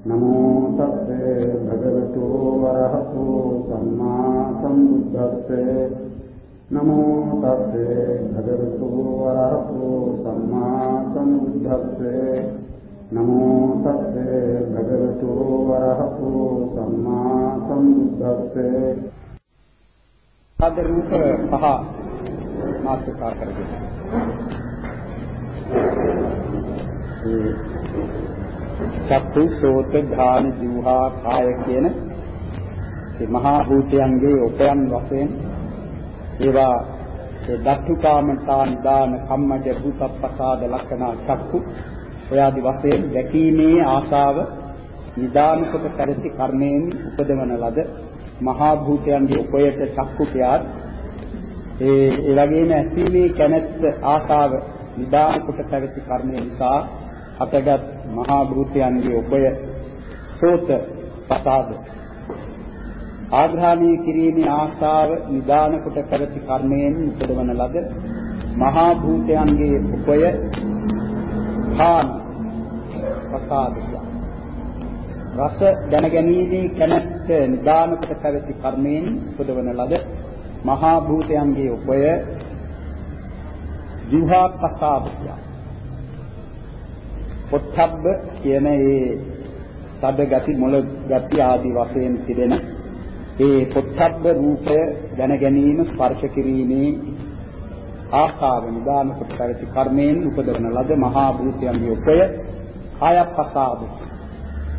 නමෝ තස්සේ භගවතු වරහතු සම්මා සම්බුද්දස්සේ නමෝ තස්සේ භගවතු වරහතු සම්මා සම්බුද්දස්සේ නමෝ තස්සේ භගවතු වරහතු සම්මා සම්බුද්දස්සේ ආද රූප පහ මාතෘකා කරගෙන චක්කු සෝත ධාන ජීවහා කාය කියන මේ මහා භූතයන්ගේ උපයන් වශයෙන් ඒවා ඒ දත්තුකාමතා නිදාන කම්මජ භූතප්පසාද ලක්ෂණ චක්කු ඔයාදි වශයෙන් දැකීමේ ආශාව නිදාන කොට පැවති කර්මයෙන් උපදවන ලද මහා භූතයන්ගේ උපයට චක්කු කියාත් ඒ ඒ වගේම ඇසීමේ කැමැත්ත ආශාව නිදාන කොට පැවති කර්මය නිසා හටගත් මහා භූතයන්ගේ උපය සෝත පසාද. ආග්‍රහණය කිරීමේ ආශාව නිදාන කොට පැවති කර්මයෙන් උපදවන ලද මහා භූතයන්ගේ උපය ධාන පසාදිය රස දැනගැනීමේ කැමැත්ත නිදාන කොට පැවති කර්මයෙන් උපදවන ලද මහා භූතයන්ගේ උපය ජීවහා පසාදිය පොත්හබ්බ කියන ඒ තද ගති මොළ ගති ආදී වශයෙන් තිබෙන ඒ පොත්හබ්බ රූපය දැන ගැනීම ස්පර්ශ කිරීමේ ආශාව නිදාන කොට පැවති කර්මයෙන් උපදවන ලද මහා භූතයන්ගේ උපය කායප්පසාද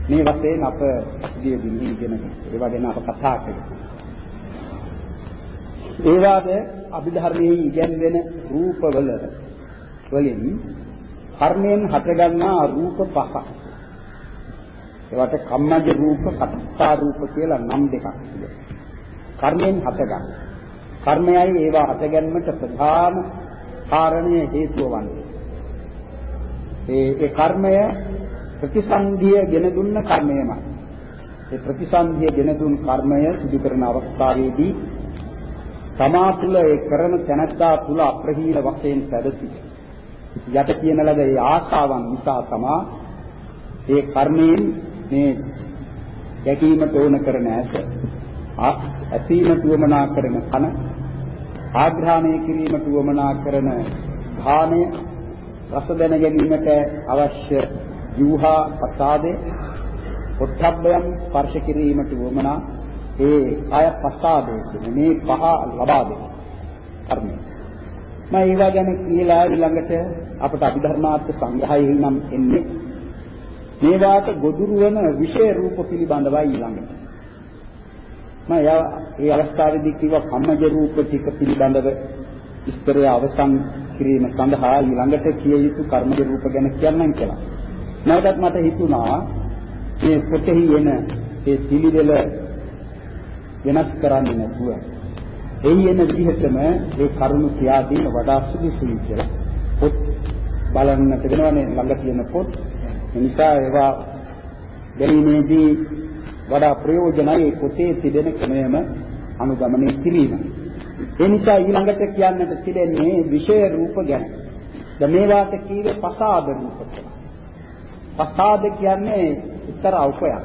මේ වශයෙන් අප සිටිය දිනෙ ඉගෙන ඒවා ගැන අප කතා කළා. ඒ වාද අභිධර්මයේ ඉගැන්වෙන රූපවල වලින් කර්මයෙන් හටගන්නා රූප පහක්. ඒවට කම්මජ රූප, කත්තා රූප කියලා නම් දෙකක් තියෙනවා. කර්මයෙන් හටගන්න. කර්මයයි ඒවා හටගැන්මට ප්‍රධාන කාරණය හේතුව වන්නේ. ඒ ඒ කර්මය ප්‍රතිසන්ධිය ගෙන දුන්න කර්මයමයි. ඒ ප්‍රතිසන්ධිය ගෙන දුන් කර්මය සිදු කරන අවස්ථාවේදී තමා තුළ ඒ කරන තැනැත්තා තුළ අප්‍රහීන වශයෙන් පැවති යට කියන ලද ඒ ආශාවන් නිසා තමා ඒ කර්මයෙන් මේ දැකීමට ඕන කරන ඇස ඇසීමට උවමනා කරන කන ආග්‍රහණය කිරීමට උවමනා කරන ධානය රස දැන ගැනීමට අවශ්‍ය ජීවහා ප්‍රසාදේ පොට්ටබ්බයන් ස්පර්ශ කිරීමට උවමනා ඒ ආය ප්‍රසාදේ මේ පහ ලබා දෙන කර්මය. මම ඒවා ගැන කියලා ඊළඟට අපට අභිධර්මාර්ථ සංග්‍රහයෙහි නම් එන්නේ මේවාට ගොදුරු වන විශේෂ රූප පිළිබඳවයි ඊළඟට මම ඒ අවස්ථාවේදී කිව්වා කම්මජ රූප ටික පිළිබඳව විස්තරය අවසන් කිරීම සඳහා ඊළඟට කිය යුතු කර්මජ රූප ගැන කියන්නම් කියලා. නැවතත් මට හිතුණා මේ පොතෙහි එන ඒ පිළිවෙල වෙනස් කරන්නේ නැතුව එයි එන විදිහටම ඒ කරුණු කියා දීම වඩා සුදුසුයි කියලා. පොත් බලන්නට වෙනවනේ ළඟ තියෙන පොත්. ඒ නිසා ඒවා ගැනීමේදී වඩා ප්‍රයෝජනයි පොතේ තිබෙන ක්‍රමයම අනුගමනය කිරීම. ඒ නිසා ඊළඟට කියන්නට තිබෙන්නේ විෂය රූප ගැන. දැන් මේවාට කීවේ පසාද රූප කියලා. පසාද කියන්නේ උත්තර උපයක්.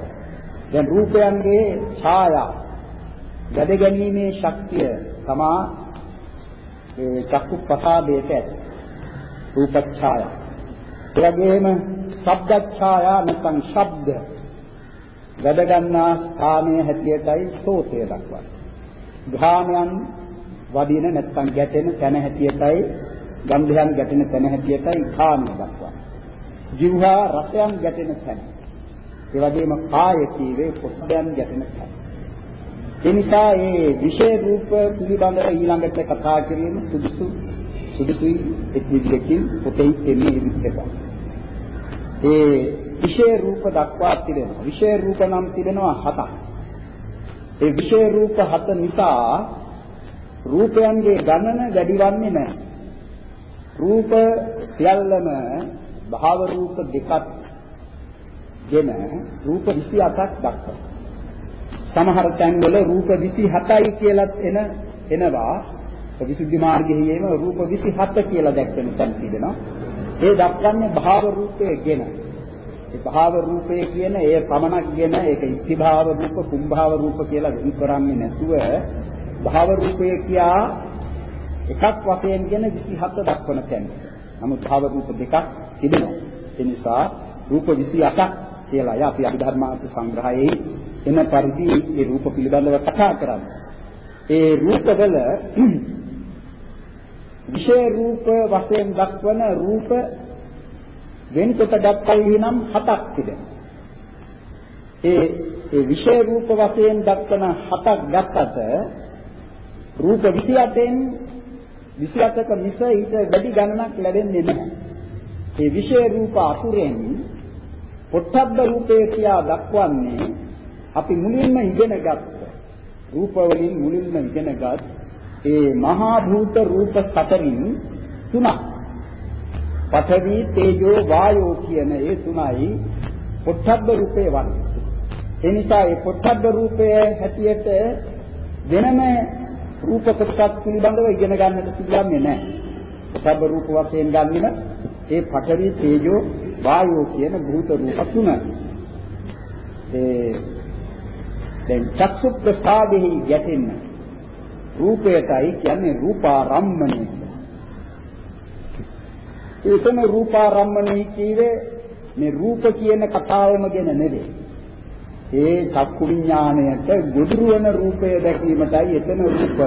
දැන් රූපයන්ගේ ඡායා වැඩ ගැනීමේ ශක්තිය තමා ඒ චක්කු ප්‍රසාදයට ඇති. රූප ඡායා. ඒ වගේම ශබ්ද ඡායා නැත්නම් ශබ්ද වැඩ ගන්නා ස්ථානයේ හැටියටයි සෝතය දක්වන්නේ. ග්‍රාමයන් වදින නැත්නම් ගැටෙන තැන හැටියටයි ගන්ධයන් ගැටෙන තැන හැටියටයි කාමය දක්වන්නේ. ජීවහා රසයන් ගැටෙන තැන. ඒ වගේම කාය කීවේ පොට්ටයන් ගැටෙන තැන. ඒ නිසා මේ විශේෂ රූප පිළිබඳව ඊළඟට කතා කිරීම සුදුසු සුදුසුයි එක්විදකින් පොතේ එන්නේ විදිහට. ඒ විශේෂ රූප දක්වා තිබෙනවා. විශේෂ රූප නම් තිබෙනවා හතක්. ඒ විශේෂ රූප හත නිසා රූපයන්ගේ ගණන වැඩිවන්නේ නැහැ. රූප සියල්ලම භාව රූප දෙකක් ගෙන රූප 28ක් දක්වනවා. සමහර තැන්වල රූප 27යි කියලත් එන එනවා විසුද්ධි මාර්ගයේම රූප 27 කියලා දැක්වෙන තැන් තිබෙනවා ඒ දක්වන්නේ භාව රූපයේ ගෙන ඒ භාව රූපය කියන ඒ පමණක්ගෙන ඒක ඉතිභාව රූප කුම්භාව රූප කියලා වෙන් කරන්නේ නැතුව භාව රූපය කියා එකක් වශයෙන් ගෙන 27 දක්වන තැන. නමුත් භාව රූප දෙකක් තිබෙනවා. ඒ නිසා රූප 28ක් කියලා අපි අභිධර්මාර්ථ සංග්‍රහයේ එන පරිදි ඒ රූප පිළිබඳව කතා කරන්නේ. ඒ රූපවල විශේෂ රූප වශයෙන් දක්වන රූප වෙන්කොට දක්වයි නම් හතක් තිබෙනවා. ඒ ඒ විශේෂ රූප වශයෙන් දක්වන හතක් ගත්තට රූප 28න් 28ක මිස ඊට වැඩි ගණනක් ලැබෙන්නේ නැහැ. ඒ විශේෂ රූප අතුරෙන් පොට්ටබ්බ රූපය කියා දක්වන්නේ අපි මුලින්ම ඉගෙනගත් රූප වලින් මුලින්ම ඉගෙනගත් ඒ මහා භූත රූප සතරින් තුනක් පඨවි තේජෝ වායෝ කියන ඒ තුනයි පොට්ටබ්බ රූපේ වන්නේ. ඒ නිසා මේ පොට්ටබ්බ රූපය හැටියට වෙනම රූප කොටසක් පිළිබඳව ඉගෙන ගන්නට සිදුවන්නේ නැහැ. පොට්ටබ්බ රූප වශයෙන් ගන්නෙම ඒ පඨවි තේජෝ වායෝ කියන භූත රූප තුන. ඒ දැන් චක්සු ප්‍රසාදෙහි යැටෙන්න රූපයටයි කියන්නේ රූපාරම්මණය. ඒකම රූපාරම්මණය කියවේ මේ රූප කියන කතාවම ගැන නෙවෙයි. ඒ චක්කු විඥාණයට ගොදුරු වෙන රූපය දැකීමටයි එතන රූප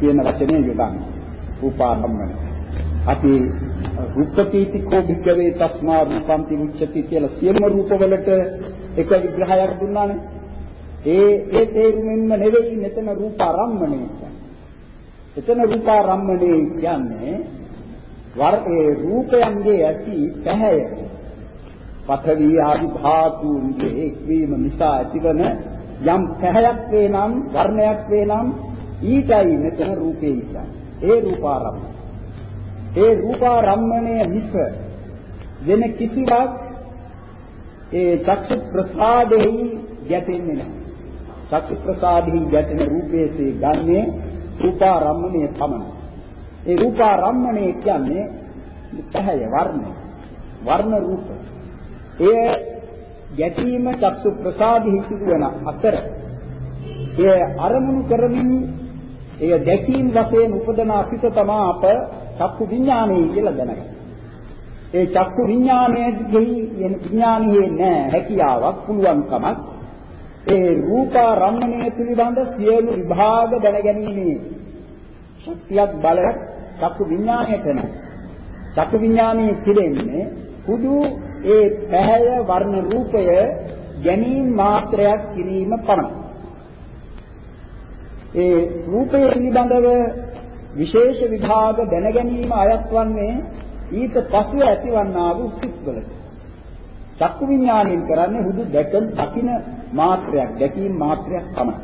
කියන වචනේ යොදන්නේ. රූපාරම්මණය. අපි රූපපීති කෝ භික්කවේ තස්මා රූපන්ති මුච්චති කියලා සියලුම රූපවලට එක විග්‍රහයක් දුන්නානේ. ඒ ඒ තේරුමින්ම නෙවෙයි මෙතන රූපාරම්මණය කියන්නේ. එතන රූපාරම්මණය කියන්නේ වර ඒ රූපයන්ගේ ඇති පැහැය පඨවි ආදි ධාතුන්ගේ එක්වීම නිසා ඇතිවන යම් පැහැයක් වේ නම් වර්ණයක් වේ නම් ඊටයි මෙතන රූපේ කියන්නේ. ඒ රූපාරම්මණය. ඒ රූපාරම්මණය මිස වෙන කිසිවක් ඒ චක්ෂු ප්‍රසාදෙහි ගැටෙන්නේ නැහැ. චක්ෂු ප්‍රසාදෙහි ගැටෙන රූපයේසේ ගන්නේ රූපාරම්මණය පමණයි. ඒ රූපාරම්මණය කියන්නේ පැහැය වර්ණ වර්ණ රූප. ඒ ගැටීම චක්සු ප්‍රසාදෙහි සිදුවන අතර ඒ අරමුණු කරමින් එය දැකීම වශයෙන් උපදන අසිත තමා අප චක්කු විඥානය කියලා දැනගන්නේ. ඒ චක්කු විඥානයේ වෙන විඥානයේ නැහැ හැකියාවක් පුළුවන්කමක් ඒ රූපාරම්මණය පිළිබඳ සියලු විභාග දැනගැනීමේ ශක්තියක් බලයක් චක්කු විඥාණයට නැහැ. චක්කු විඥානයේ පිළිෙන්නේ හුදු ඒ පැහැය වර්ණ රූපය ගැනීම මාත්‍රයක් කිරීම පමණයි. ඒ රූපය පිළිබඳව විශේෂ විභාග දැනගැනීම අයත් වන්නේ ඊට පසුව ඇතිවන්නා වූ සිත්වලට. චක්කු විඥාණයෙන් කරන්නේ හුදු දැකන් දකින මාත්‍රයක්, දැකීම මාත්‍රයක් තමයි.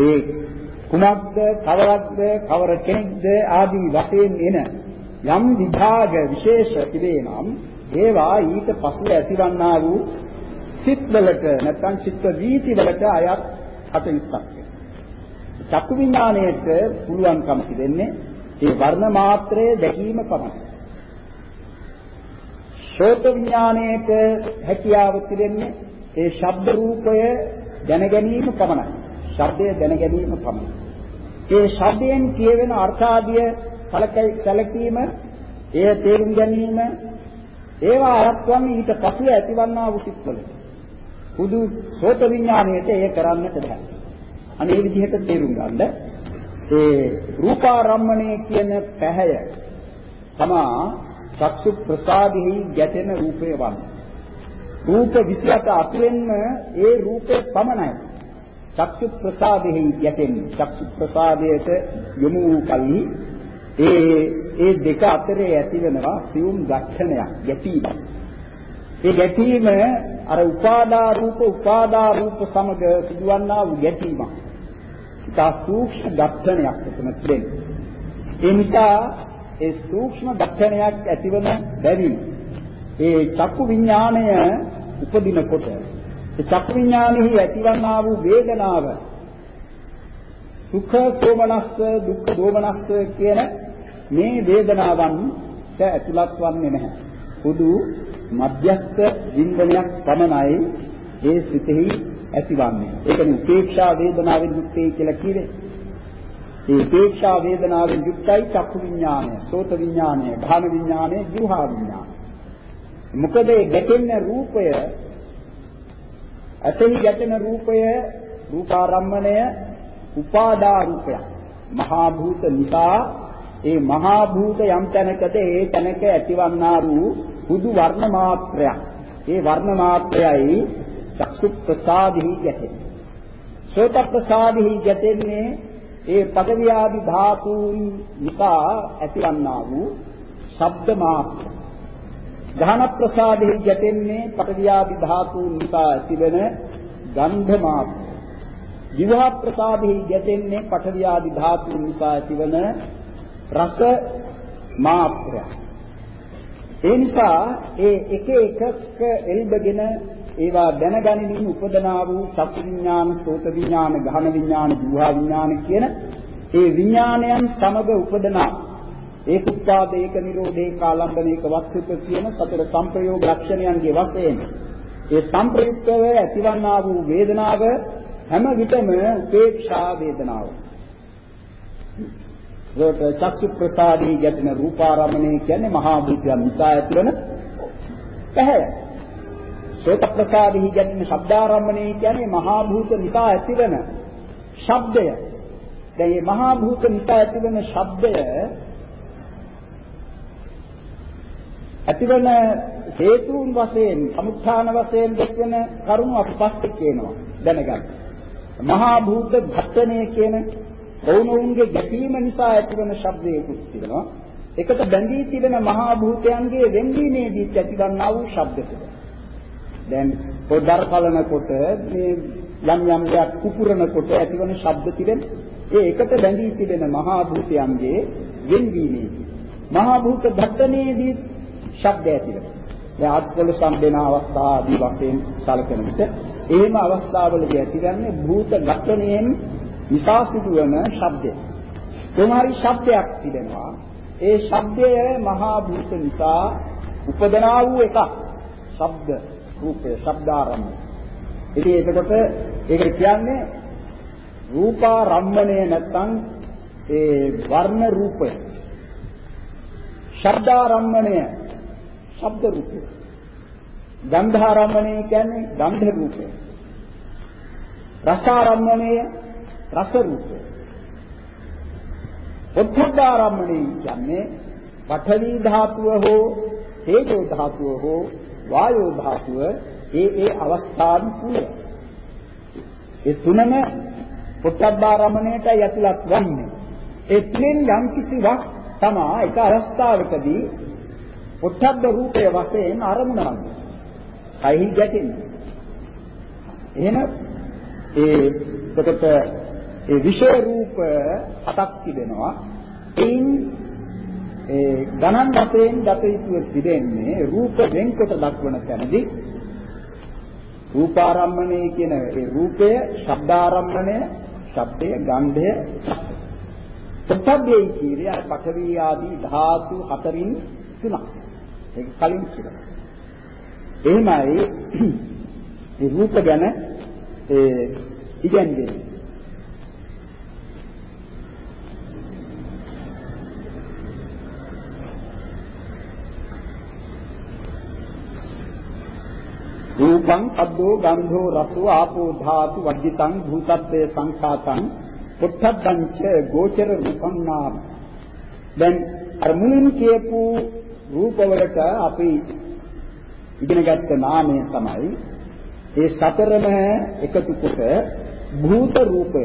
ඒ කුමක්ද, කවරක්ද, කවර කෙනෙක්ද ආදී වශයෙන් එන යම් විභාග විශේෂ තිබේ නම් ඒවා ඊට පසුව ඇතිවන්නා වූ සිත්වලට නැත්නම් චිත්ත වීති වලට අයත් හතවිස්සක්. චක්කු විඥාණයට පුළුවන්කම තිබෙන්නේ ඒ වර්ණ මාත්‍රයේ දැකීම පමණයි. ශෝත විඥාණයට හැකියාව තිබෙන්නේ ඒ ශබ්ද රූපය දැන ගැනීම පමණයි. ශබ්දය දැන ගැනීම පමණයි. ඒ ශබ්දයෙන් කියවෙන අර්ථාදිය සැලකීම, එය තේරුම් ගැනීම, ඒවා අරත්වන්නේ ඊට පසුව ඇතිවන්නා වූ සිත්වල. හුදු සෝත විඥාණයට එය කරන්නට බෑ. අනේ විදිහට තේරුම් ගන්න ඒ රූපාරම්මණය කියන පැහැය තමා චක්සු ප්‍රසාදෙහි ගැටෙන රූපය වන්නේ. රූප 28 අතුරෙන්ම ඒ රූපය පමණයි. චක්සු ප්‍රසාදෙහි ගැටෙන්නේ. චක්සු ප්‍රසාදයට යොමු වූ කල්හි ඒ ඒ දෙක අතරේ ඇතිවෙනවා සියුම් ඝට්ටනයක් ගැටීමක්. ඒ ගැටීම අර උපාදා රූප උපාදා රූප සමග සිදුවන්නා වූ ගැටීමක්. ඉතා සූක්ෂම ඝට්ටනයක් එතන තිබෙනවා. ඒ නිසා ඒ සූක්ෂම ඝට්ටනයක් ඇතිවන බැවින් ඒ චක්කු විඥාණය උපදිනකොට ඒ චක්කු විඥානෙහි ඇතිවන්නා වූ වේදනාව සුඛ සෝමනස්ස දුක්ඛ දෝමනස්ස කියන මේ වේදනාවන් ඇතුළත් වන්නේ නැහැ. හුදු මධ්‍යස්ත වින්දනයක් පමණයි ඒ සිතෙහි ඇතිවන්නේ. ඒකනේ උපේක්ෂා වේදනාවෙන් යුක්තයි කියලා කියේ. ඒ උපේක්ෂා වේදනාවෙන් යුක්තයි චක්කු විඥානය, සෝත විඥානය, ධාන විඥානය, જીවහා විඥානය. මොකද ඒ ගැටෙන රූපය ඇසෙහි ගැටෙන රූපය රූපාරම්මණය උපාදා රූපයක්. මහා භූත නිසා ඒ මහා භූත යම් තැනකද ඒ තැනක ඇතිවන්නා වූ හුදු වර්ණ මාත්‍රයක්. ඒ වර්ණ මාත්‍රයයි චක්සු ප්‍රසාදෙහි ගැටෙන්නේ. සෝත ප්‍රසාදෙහි ගැටෙන්නේ ඒ පදවියාදි ධාතුන් නිසා ඇතිවන්නා වූ ශබ්ද මාත්‍ර. ගහන ප්‍රසාදෙහි ගැටෙන්නේ පදවියාදි ධාතුන් නිසා ඇතිවන ගන්ධ මාත්‍ර. ජීවහ ප්‍රසාදෙහි ගැටෙන්නේ පඨවියාදි ධාතුන් නිසා ඇතිවන රස මාත්‍රය. ඒ නිසා ඒ එක එකක එල්බගෙන ඒවා දැනගනිමින් උපදනා වූ චක්කු විඥාන, සෝත විඥාන, ගහන විඥාන, ජීවහා විඥාන කියන ඒ විඥානයන් සමග උපදනා ඒක උත්පාද ඒක නිරෝධ ඒක ආලම්බන ඒක වස්තුක කියන සතර සංප්‍රයෝග ලක්ෂණයන්ගේ වශයෙන් ඒ සංප්‍රයුක්තව ඇතිවන්නා වූ වේදනාව හැම විටම උපේක්ෂා වේදනාව. ඒකට චක්සු ප්‍රසාදී ගැටෙන රූපාරමණය කියන්නේ මහා භූතයන් නිසා ඇතිවන පැහැය. සෝත ප්‍රසාදී ගැටෙන ශබ්දාරම්මණය කියන්නේ මහා භූත නිසා ඇතිවන ශබ්දය. දැන් මේ මහා භූත නිසා ඇතිවන ශබ්දය ඇතිවන හේතුන් වශයෙන් සමුත්ථාන වශයෙන් දක්වන කරුණු අපි පස්සේ කියනවා දැනගන්න. මහා භූත ඝට්ටණය කියන ඔවුනොවුන්ගේ ගැටීම නිසා ඇතිවන ශබ්දයකුත් තිබෙනවා. එකට බැඳී තිබෙන මහා භූතයන්ගේ වෙන්වීමේදී ඇතිවන්නා වූ ශබ්ද තිබෙනවා. දැන් පොඩ්ඩර කලනකොට මේ යම් යම් දෙයක් කුපුරනකොට ඇතිවන ශබ්ද තිබෙන ඒ එකට බැඳී තිබෙන මහා භූතයන්ගේ වෙන්වීමේදී මහා භූත ඝට්ටණයේදී ශබ්ද ඇති වෙනවා. දැන් අත්වල සම්බෙන අවස්ථා ආදී වශයෙන් සැලකෙන විට එහෙම අවස්ථාවලදී ඇතිවන්නේ භූත ඝට්ටණයෙන් නිසා සිදුවන ශබ්දය. කොහොමරි ශබ්දයක් තිබෙනවා. ඒ ශබ්දය මහා භූත නිසා උපදනා වූ එකක්. ශබ්ද රූපය ශබ්දාරම්භය. ඉතින් එතකොට ඒකට කියන්නේ රූපාරම්මණය නැත්නම් ඒ වර්ණ රූපය. ශබ්දාරම්මණය ශබ්ද රූපය. ගන්ධාරම්මණය කියන්නේ ගන්ධ රූපය. රසාරම්මණය රස රූපය. උද්ධාරම්මණය කියන්නේ පඨවි ධාතුව හෝ තේජෝ ධාතුව හෝ වායෝ ධාතුව ඒ ඒ අවස්ථාන් තුල ඒ තුනම පොට්ටබ්බාරම්මණයට යතුලත් වන්නේ. ඒ තුනෙන් යම් කිසිවක් තමා එක අවස්ථාවකදී පොට්ටබ්බ රූපයේ වශයෙන් අරමුණ වන්නේ. කයෙහි ගැටෙන්නේ. එහෙම ඒ එතකොට ඒ විෂය රූප හතක් තිබෙනවා. එයින් ඒ ගණන් වශයෙන් දත යුතුව තිබෙන්නේ රූප වෙන්කොට දක්වන තැනදී රූපාරම්මණය කියන ඒ රූපය, ශබ්දාරම්මණය, ශබ්දය, ගන්ධය, පොට්ටබ්බේ කියන්නේ අර පඨවි ආදී ධාතු හතරින් තුනක්. ඒක කලින් කියලා. එහෙමයි මේ රූප ගැන ඒ ඉගැන්වෙන්නේ. රූපං අද්දෝ ගන්ධෝ රසෝ ආපෝ ධාතු වජ්ජිතං භූතත්වේ සංඛාතං පුත්තද්දං ච ගෝචර රූපං නාම දැන් අර මුලින් කියපු රූපවලට අපි ඉගෙන ගත්ත නාමය තමයි ඒ සතරම එකතු කොට භූත රූපය.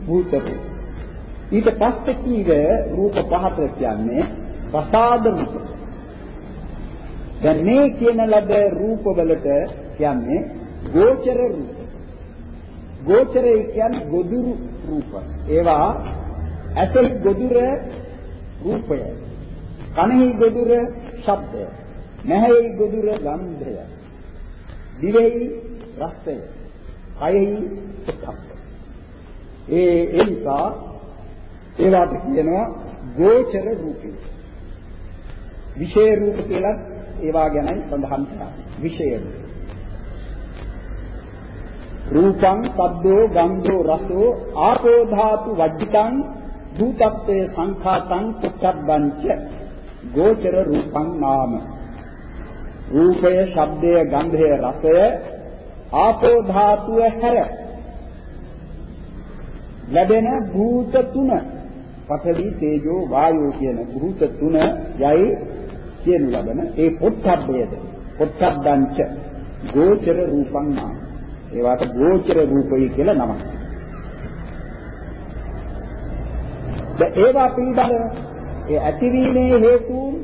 භූත රූප. ඊට පස්සේ කීව රූප පහත කියන්නේ ප්‍රසාද රූප. දැන් මේ කියන ලද රූපවලට කියන්නේ ගෝචර රූප. ගෝචරය කියන්නේ ගොදුරු රූප. ඒවා ඇසෙහි ගොදුර රූපය. කනෙහි ගොදුර ශබ්දය. නැහැයි ගොදුර ගන්ධය. දිවෙහි රසය. කයෙහි සුඛය. ඒ ඒ නිසා ඒවට කියනවා ගෝචර රූපය. විශේෂ රූප කියලා ඒවා ගැනයි සඳහන් කරන්නේ. විශේෂය. රූපං, සද්දෝ, ගන්ධෝ, රසෝ, ආපෝ ධාතු වජ්ජිතං භූතත්වයේ සංඛාතං පුත්තබ්බංච ගෝචර රූපං නාම රූපය, ශබ්දය, ගන්ධය, රසය ආපෝ ධාතුව හැර ලැබෙන භූත තුන පඨවි තේජෝ වායෝ කියන භූත තුන යයි කියනු ලබන ඒ පොට්ටබ්බයද පොට්ටබ්බංච. ගෝචර රූපං නාම. ඒවට ගෝචර රූපයි කියලා නමක්. දැන් ඒවා පිළිබඳ ඒ ඇතිවීමේ හේතුන්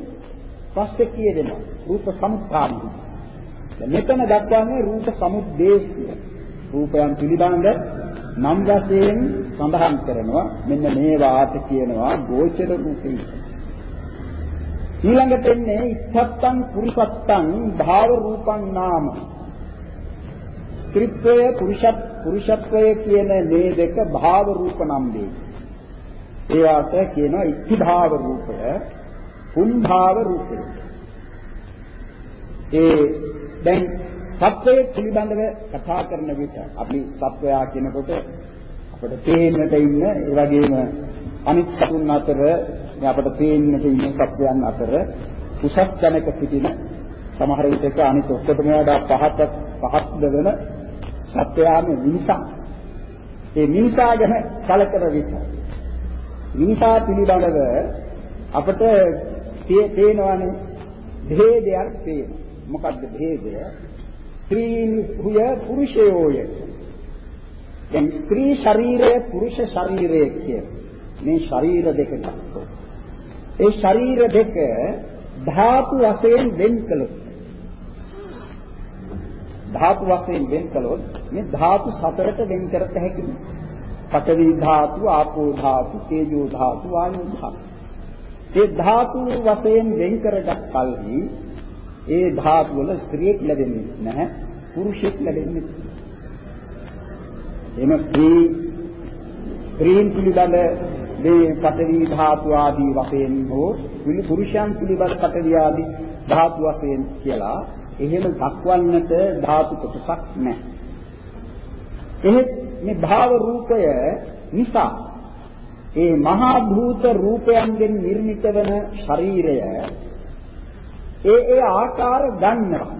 පස්සේ කියදෙනවා. රූප සමුත්ථාන දැන් මෙතන දක්වන්නේ රූප සමුද්දේශය. රූපයන් පිළිබඳ නම් වශයෙන් සඳහන් කරනවා. මෙන්න මේවාට කියනවා ගෝචර රූපේ. ඊළඟට එන්නේ ඉත්තත්තං පුරිසත්තං භාව රූපං නාම. ස්ත්‍රීත්වය පුරුෂත් පුරුෂත්වය කියන මේ දෙක භාව රූප නම් වේ. ඒවට කියනවා ඉති භාව රූපය පුන් භාව රූපය. ඒ දැන් සත්වයේ පිළිබඳව කතා කරන විට අපි සත්වයා කියනකොට අපිට පේන්නට ඉන්න ඒ වගේම අනිත් සතුන් අතර අපිට පේන්නට ඉන්න සත්වයන් අතර උසස් ජනක සිටින සමහර විටක අනිත් ඔක්කොටම වඩා පහත් පහත් වෙන සත්වයාම මිනිසා. ඒ මිනිසා ගැන කලකර විට මිනිසා පිළිබඳව අපිට පේනවනේ භේදයක් පේනවා. මොකද්ද භේදය? ස්ත්‍රීහුය පුරුෂයෝය. දැන් ස්ත්‍රී ශරීරය පුරුෂ ශරීරය කිය. මේ ශරීර දෙක ගත්තොත්. ඒ ශරීර දෙක ධාතු වශයෙන් වෙන් කළොත් ධාතු වශයෙන් වෙන් කළොත් මේ ධාතු සතරට වෙන් කරත හැකියි. පඨවි ධාතු, ආපෝ ධාතු, තේජෝ ධාතු, වායෝ ධාතු. ඒ ධාතු වශයෙන් වෙන් කරගත් කල්හි ඒ ධාතු වල ස්ත්‍රියෙක් ලැබෙන්නේ නැහැ පුරුෂයෙක් ලැබෙන්නේ එම ස්ත්‍රී ස්ත්‍රීන් පිළිබඳ මේ පඨවි ධාතු ආදී වශයෙන් හෝ පුරුෂයන් පිළිබඳ පඨවි ආදී ධාතු වශයෙන් කියලා එහෙම දක්වන්නට ධාතු කොටසක් නැහැ. එහෙත් මේ භාව රූපය නිසා ඒ මහා භූත රූපයන්ගෙන් නිර්මිත වන ශරීරය ඒ ඒ ආකාර ගන්නවා.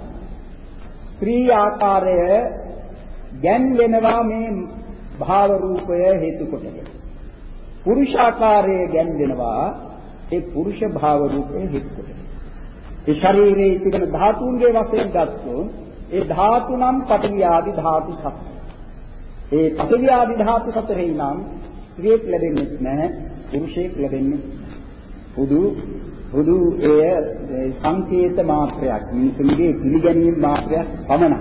ස්ත්‍රී ආකාරය ගැන්වෙනවා මේ භාව රූපය හේතු කොටගෙන. පුරුෂ ආකාරය ගැන්වෙනවා ඒ පුරුෂ භාව රූපය හේතු කොටගෙන. ඒ ශරීරයේ තිබෙන ධාතුන්ගේ වශයෙන් ගත්තොත් ඒ ධාතු නම් පඨවි ආදි ධාතු සතර. ඒ පඨවි ආදි ධාතු සතරේ නම් ස්ත්‍රියෙක් ලැබෙන්නේ නැහැ පුරුෂයෙක් ලැබෙන්නේ. හුදු හුදු එය සංකේත මාත්‍රයක් මිනිසුන්ගේ පිළිගැනීම් මාත්‍රයක් පමණයි.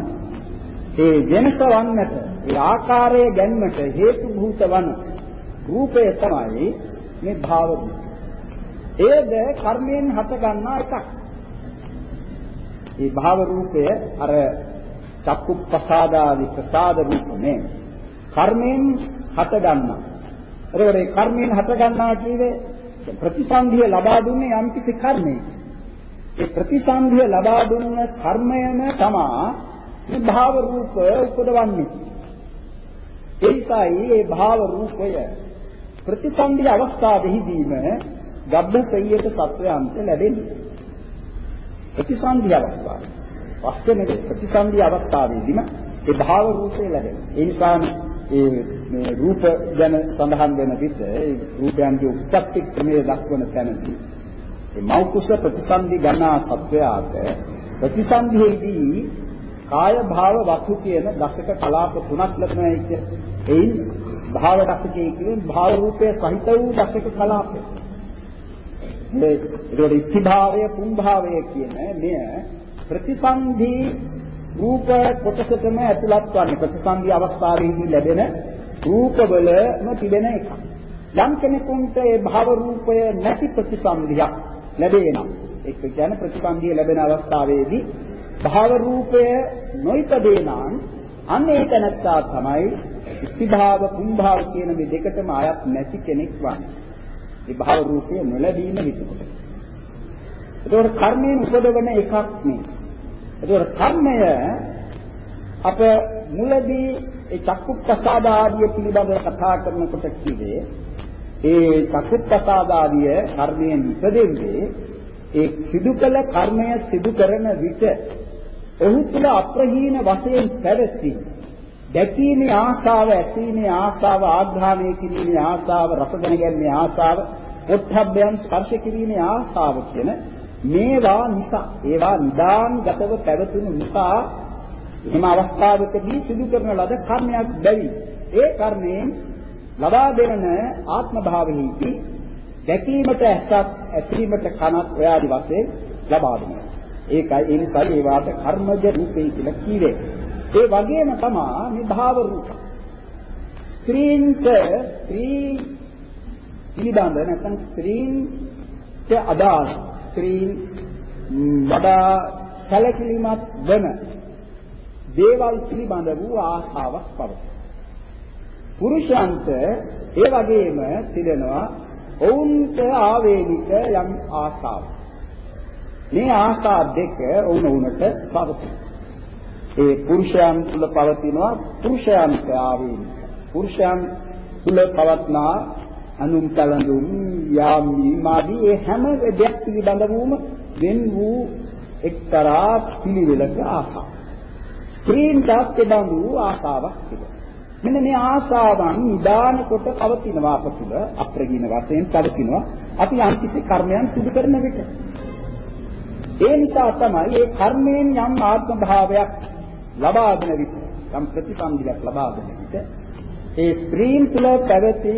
ඒ වෙනස වන්නට ඒ ආකාරය ගැන්මට හේතු භූත වන රූපය තමයි මේ භාව ඒද කර්මයෙන් හට ගන්නා එකක්. මේ භාව රූපය අර චක්කු ප්‍රසාදාදි ප්‍රසාද රූපනේ කර්මයෙන් හට ගන්නා. ඒකෝර ඒ කර්මයෙන් හට ගන්නා කියවේ ප්‍රතිසන්ධිය ලබා දුන්නේ යම්කිසි කර්මයක. ඒ ප්‍රතිසන්ධිය ලබා දුන්න කර්මයම තමා මේ භාව රූප උපදවන්නේ. ඒ නිසායි මේ භාව රූපය ප්‍රතිසන්ධි අවස්ථාවෙහිදීම ගබ්බසෙය්‍යක සත්වයන්ට ලැබෙන්නේ. ප්‍රතිසන්ධි අවස්ථාව. පස්සේ නෙවෙයි ප්‍රතිසන්ධි අවස්ථාවේදීම ඒ භාව රූපය ලැබෙනවා. ඒ නිසානේ ඒ මේ රූප ගැන සඳහන් වෙන විට ඒ රූපයන්ගේ උත්පත්ති ක්‍රමයේ දක්වන තැනදී මේ මෞකුස ප්‍රතිසන්දි ගන්නා සත්වයාට ප්‍රතිසන්දියේදී කාය භාව වස්තු කියන දශක කලාප තුනක් ලැබෙනවා කිය. එයින් භාව දශකයේ කියන්නේ භාව රූපයේ සහිත වූ දශක කලාපය. මේ ඒකට ඉති භාවය පුන් භාවය කියන මෙය ප්‍රතිසන්දි රූප කොටසටම ඇතුළත් වන්නේ ප්‍රතිසන්දි අවස්ථාවේදී ලැබෙන රූපවලම තිබෙන එකක්. යම් කෙනෙකුට ඒ භව රූපය නැති ප්‍රතිසන්දියක් ලැබේ නම් ඒක කියන්නේ ප්‍රතිසන්දිය ලැබෙන අවස්ථාවේදී භව රූපය නොයිපදේ නම් අන්න ඒක නැත්තා තමයි ඉස්තිභාව කුම්භාව කියන මේ දෙකටම ආයත් නැති කෙනෙක් වන්නේ. මේ භව රූපය නොලැබීම හිතකොට. ඒකෝට කර්මයෙන් උපදවන එකක් නේ. ඒකෝට කර්මය අප මුලදී ඒ චක්කුප්පසාද ආදිය පිළිබඳව කතා කරනකොට කිව්වේ ඒ චක්කුප්පසාද ආදිය කර්මයෙන් ඉපදෙන්නේ ඒ සිදු කළ කර්මය සිදු කරන විට ඔහු තුළ අප්‍රහීන වශයෙන් පැවති දැකීමේ ආශාව, ඇසීමේ ආශාව, ආග්‍රහණය කිරීමේ ආශාව, රස දැනගැනීමේ ආශාව, ඔත්ථබ්බයන් ස්පර්ශ කිරීමේ ආශාව කියන මේවා නිසා ඒවා නිදාන්ගතව පැවතුණු නිසා එහෙම අවස්ථාවකදී සිදු කරන ලද කර්මයක් බැරි ඒ කර්මයෙන් ලබා දෙන ආත්ම භාවෙහි දැකීමට ඇසක් ඇසීමට කනක් ඔයාදි වශයෙන් ලබා දෙනවා. ඒකයි ඒ නිසා ඒවාට කර්මජ රූපේ කියලා කියවේ. ඒ වගේම තමයි මේ භාව රූප. ස්ත්‍රීන්ට ස්ත්‍රී පිළිබඳ නැත්නම් ස්ත්‍රීන්ට අදාළ ස්ත්‍රීන් වඩා සැලකිලිමත් වන දේවල් පිළිබඳ වූ ආශාවක් පවතී. පුරුෂයන්ට ඒ වගේම තිබෙනවා ඔවුන්ට ආවේනික යම් ආශාවක්. මේ ආශා දෙක ඔවුන උනට පවතී. ඒ පුරුෂයන් තුල පවතිනවා පුරුෂයන්ට ආවේනික. පුරුෂයන් තුල පවත්නා අනුම් කලඳුම් යාමි මාදී ඒ හැම දෙයක් පිළිබඳ වූම වෙන් වූ එක්තරා පිළිවෙලක ආසාව. ස්ත්‍රීන්ට එබඳු ආසාවක් තිබෙනවා. මෙන්න මේ ආසාවන් නිදාන කොට පවතිනවා අප තුළ අප්‍රගීන වශයෙන් පවතිනවා. අපි යම්කිසි කර්මයන් සිදු කරන විට. ඒ නිසා තමයි මේ කර්මයෙන් යම් ආත්ම භාවයක් ලබා දෙන විට යම් ප්‍රතිසන්දියක් ලබා දෙන විට ඒ ස්ත්‍රීන් තුළ පැවති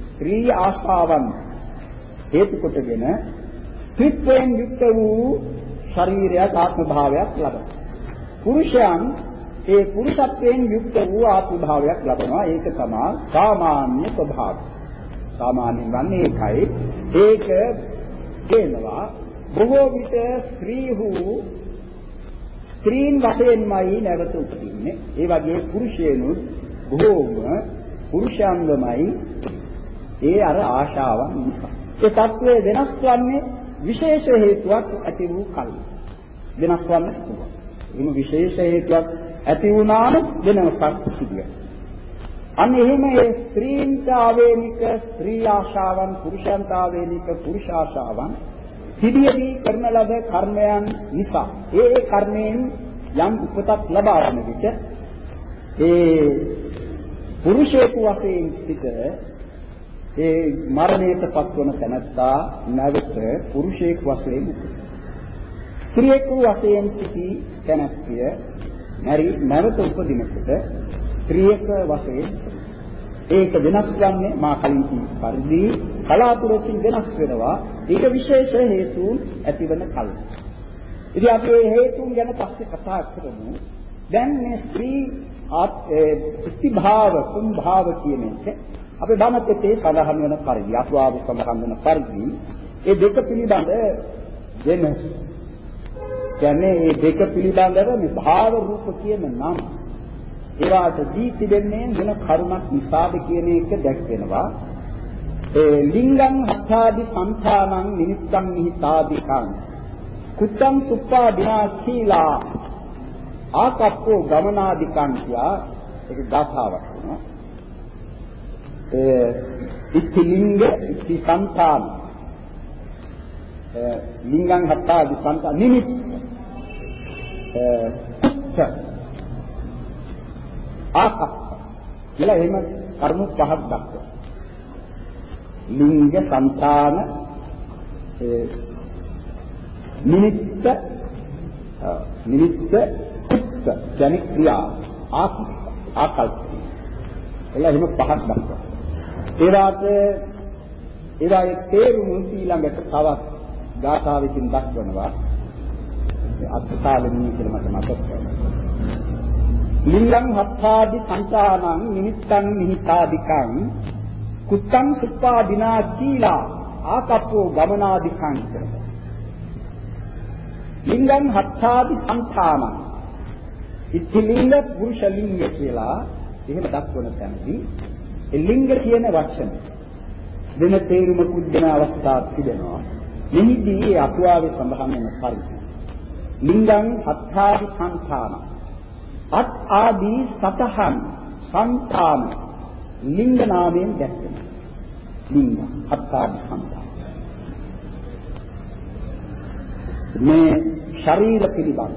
ස්ත්‍රී ආශාවන් හේතු කොටගෙන ස්ත්‍රීත්වයෙන් යුක්ත වූ ශරීරයක් ආත්ම භාවයක් ලබනවා. පුරුෂයන් ඒ පුරුෂත්වයෙන් යුක්ත වූ ආත්ම භාවයක් ලබනවා. ඒක තමයි සාමාන්‍ය ස්වභාවය. සාමාන්‍යයෙන් වන්නේ ඒකයි. ඒක කියනවා බොහෝ විට ස්ත්‍රීහු ස්ත්‍රීන් වශයෙන්මයි නැවත උපදින්නේ. ඒ වගේ පුරුෂයනුත් බොහෝම පුරුෂාංගමයි ඒ අර ආශාවන් නිසා. ඒ తත්වය වෙනස් වන්නේ විශේෂ හේතුවක් ඇති වූ කල්හි. වෙනස් වන්න පුළුවන්. එහෙම විශේෂ හේතුවක් ඇති වුණාම වෙනසක් සිදුවේ. අන්න එහෙම ඒ ස්ත්‍රීන්ට ආවේනික ස්ත්‍රී ආශාවන් පුරුෂයන්ට ආවේනික පුරුෂ ආශාවන් සිටියදී කරන ලද කර්මයන් නිසා. ඒ ඒ කර්මයෙන් යම් උපතක් ලබා ගන්න විට ඒ පුරුෂයෙකු වශයෙන් සිට ඒ මරණයට පත්වන තැනැත්තා නැවත පුරුෂයෙක් වශයෙන් ස්ත්‍රියෙකු වශයෙන් සිටි තැනැත්තිය නැරි නැවත උපදිනකොට ස්ත්‍රියක වශයෙන් ඒක වෙනස් වන්නේ මා කලින් කී පරිදි කලාතුරකින් වෙනස් වෙනවා ඒක විශේෂ හේතුන් ඇතිවන කල. ඉතින් අපි මේ හේතුන් ගැන පස්සේ කතා කරමු. දැන් මේ ස්ත්‍රී ප්‍රතිභාව කුම්භාව කියන එක අපේ බණපතේ සඳහන් වෙන පරිදි අතුආව සඳහන් වෙන පරිදි ඒ දෙක පිළිබඳ වෙනස්. කියන්නේ මේ දෙක පිළිබඳව මේ භාව රූප කියන නම ඒවාට දී තිබෙන්නේ මොන කරුණක් නිසාද කියන එක දැක් වෙනවා. ඒ ලිංගං හත්තාදි සංඛානං නිමිත්තං නිහිතාදිකං කුත්තං සුප්පා දිනා කීලා ආකප්පෝ ගමනාදිකං කියා ඒක ගාථාවක් වෙනවා. ඒ ඉති ලිංග ඉති සංඛාන ලිංගං හත්තාදි සංඛාන නිමිත්ත කුත්ත ආකප්ප කියලා එහෙම කරුණු පහක් දක්වනවා. ලිංග సంతාන නිමිත්ත නිමිත්ත කුත්ත කියන්නේ ක්‍රියා ආකල්ප එලා එහෙම පහක් දක්වනවා. ඒවාට ඒවායේ තේරුම ඊළඟට තවත් ගාථාවකින් දක්වනවා. අත්සාලමී කියලා මට මතක් වෙනවා. ලිංගං හත්තාදි සංසානං නිමිත්තං නිහිතාදිකං කුත්තං සුප්පා දිනා කීලා ආකප්පෝ ගමනාදිකං කියලා. ලිංගං හත්තාදි සංඛානං ඉතිලිංග පුරුෂ ලිංග කියලා එහෙම දක්වන තැනදී ඒ ලිංග කියන වචන වෙන තේරුමකුත් දෙන අවස්ථාවක් තිබෙනවා. මෙහිදී අතුවාවේ සඳහන් වෙන පරිදි ලිංගං හත්ථාදි සංඛාන අත් ආදී සතහන් සංඛාන ලිංග නාමයෙන් දැක්වෙනවා. ලිංග හත්ථාදි සංඛාන මේ ශරීර පිළිබඳ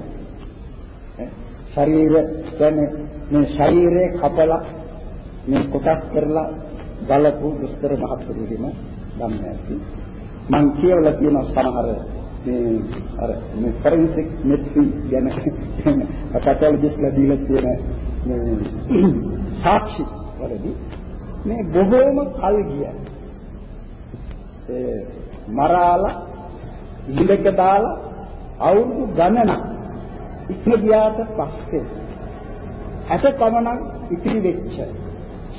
ශරීර කියන්නේ මේ ශරීරයේ කපලා මේ කොටස් කරලා බලපු විස්තර මහත්තුරු දෙන ගන්න ඇති මම කියවලා තියෙන සමහර මේ අර මේ ෆොරෙන්සික් මෙඩිසින් ගැන පැතොලොජිස්ට්ලා දීලා තියෙන මේ සාක්ෂි වලදී මේ බොහෝම කල් ගිය. ඒ මරාලා ඉලක දාලා අවුරුදු ගණනක් ඉක්ම ගියාට පස්සේ ඇට පමණක් ඉතිරි වෙච්ච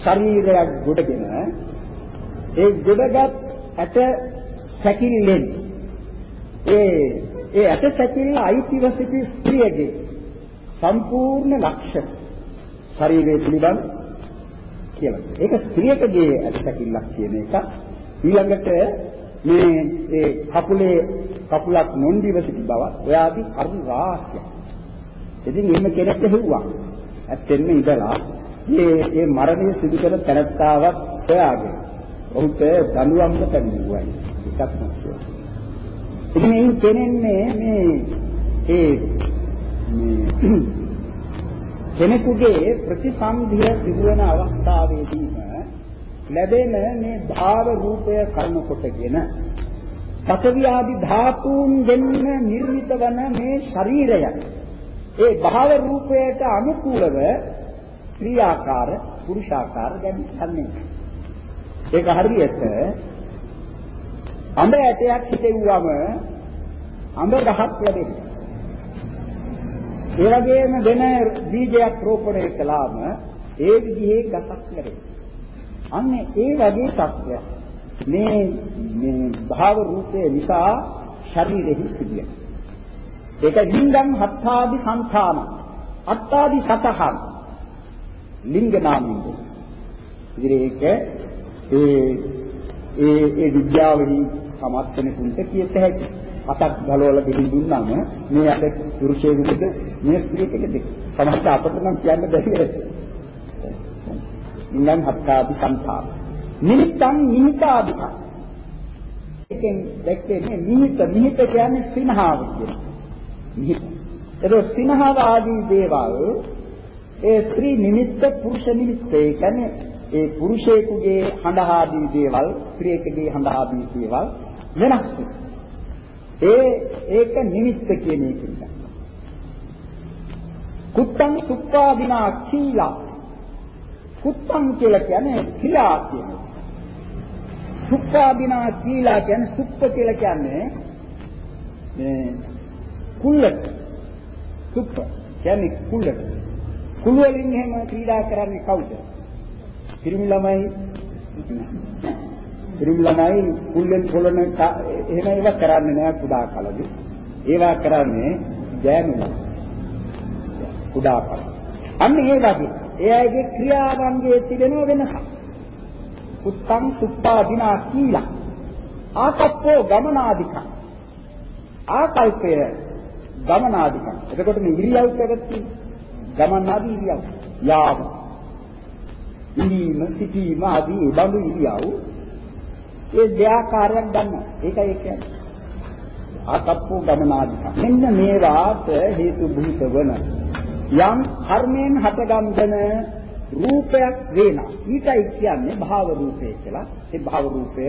ශරීරයක් ගොඩගෙන ඒ ගොඩගත් ඇට සැකිල්ලෙන් ඒ ඒ ඇට සැකිල්ල අයිතිව සිටි ස්ත්‍රියගේ සම්පූර්ණ ලක්ෂණ ශරීරයේ පිළිබඳ කියලා. ඒක ස්ත්‍රියකගේ ඇට සැකිල්ලක් කියන එක ඊළඟට මේ ඒ කකුලේ කකුලක් නොන්දිව සිටි බව ඔයාදී කරුණ රාශියක්. ඉතින් එහෙම කෙනෙක් හෙව්වා. ඇත්තෙන්ම ඉඳලා මේ මේ මරණය සිදු කර තැනත්තාවක් සොයාගෙන ඔහුට දඬුවම්ද පැමිණුවායි. එකක් නෑ. ඉතින් මේ කෙනෙන්නේ මේ ඒ මේ කෙනෙකුගේ ප්‍රතිසන්දිය සිදුවන අවස්ථාවේදීම ලැබෙන මේ භාව රූපය කර්ම කොටගෙන පඨවි ආදී ධාතුන් දෙන්න නිර්මිත වන මේ ශරීරය. ඒ භාව රූපයට අනුකූලව ස්ත්‍රියාකාර පුරුෂාකාර දැන් ගන්නේ ඒක හරියට අඹ ඇටයක් හිටෙව්වම අඹ ගහක් ලැබෙනවා ඒ වගේම වෙන බීජයක් රෝපණය කළාම ඒ විදිහේ ගසක් ලැබෙනවා අන්න ඒ වගේ තත්ත්වයක්. මේ මේ භාව රූපේ නිසා ශරීරෙහි සිදුවේ. ඒක ලිංගං හත්තාදි සංඛාන. අත්තාදි සතහන්. ලිංග නාමයෙන්. ඉතින් ඒක ඒ ඒ ඒ විද්‍යාවෙහි සමත් කෙනෙකුට කියත හැකි. අතක් ගලවලා දෙමින් දුන්නාම මේ අපේ පුරුෂයෙකුට මේ ස්ත්‍රියකට සමහර අපට නම් කියන්න බැහැ. ඉන්නම් හත්තාදි සංඛාන නිමිත්තං නිහිතාදිකං එකෙන් දැක්කේ නිහිත නිහිත කියන්නේ සිනහාව කියන්නේ නිහිත ඒක සිනහාව ආදී දේවල් ඒ ස්ත්‍රී නිමිත්ත පුරුෂ නිමිත්ත. ඒ කියන්නේ ඒ පුරුෂයෙකුගේ හඬ ආදී දේවල් ස්ත්‍රියකගේ හඬ ආදී දේවල් වෙනස් ඒ ඒක නිමිත්ත කියන එකයි කුත්තං සුප්පාදිනා කීලා කුත්තං කියලා කියන්නේ ක්‍රියා කියන්නේ සුප්පාදිනා කීලා කියන්නේ සුප්ප කියලා කියන්නේ මේ කුල්ලට. සුප්ප කියන්නේ කුල්ලට. කුළු වලින් එහෙම ක්‍රීඩා කරන්නේ කවුද? පිරිමි ළමයි. පිරිමි ළමයි කුල්ලෙන් පොළන එහෙම ඒවා කරන්නේ නෑ කුඩා කලදී. ඒවා කරන්නේ ගෑනු කුඩා කල. අන්න ඒ වගේ. ඒ අයගේ ක්‍රියාවන්ගේ තිබෙන වෙනසක්. උත්තං සුප්පාදිනා කීලා ආකප්පෝ ගමනාදිකං. ආකල්පය ගමනාදිකං. එතකොට මේ ඉරියව් පැවැත්වීම. ගමන් ආදී ඉරියව්. යාම. ඉඳීම සිටීම ආදී ඒ බඳු ඉරියව්. ඒ දෙආකාරයක් ගන්න ඒකයි ඒ කියන්නේ ආකප්පෝ ගමනාදිකං මෙන්න මේවාට හේතු භූත වන යම් කර්මයෙන් හටගන්දන රූපයක් වේනා. ඊටයි කියන්නේ භාව රූපය කියලා. ඒ භාව රූපය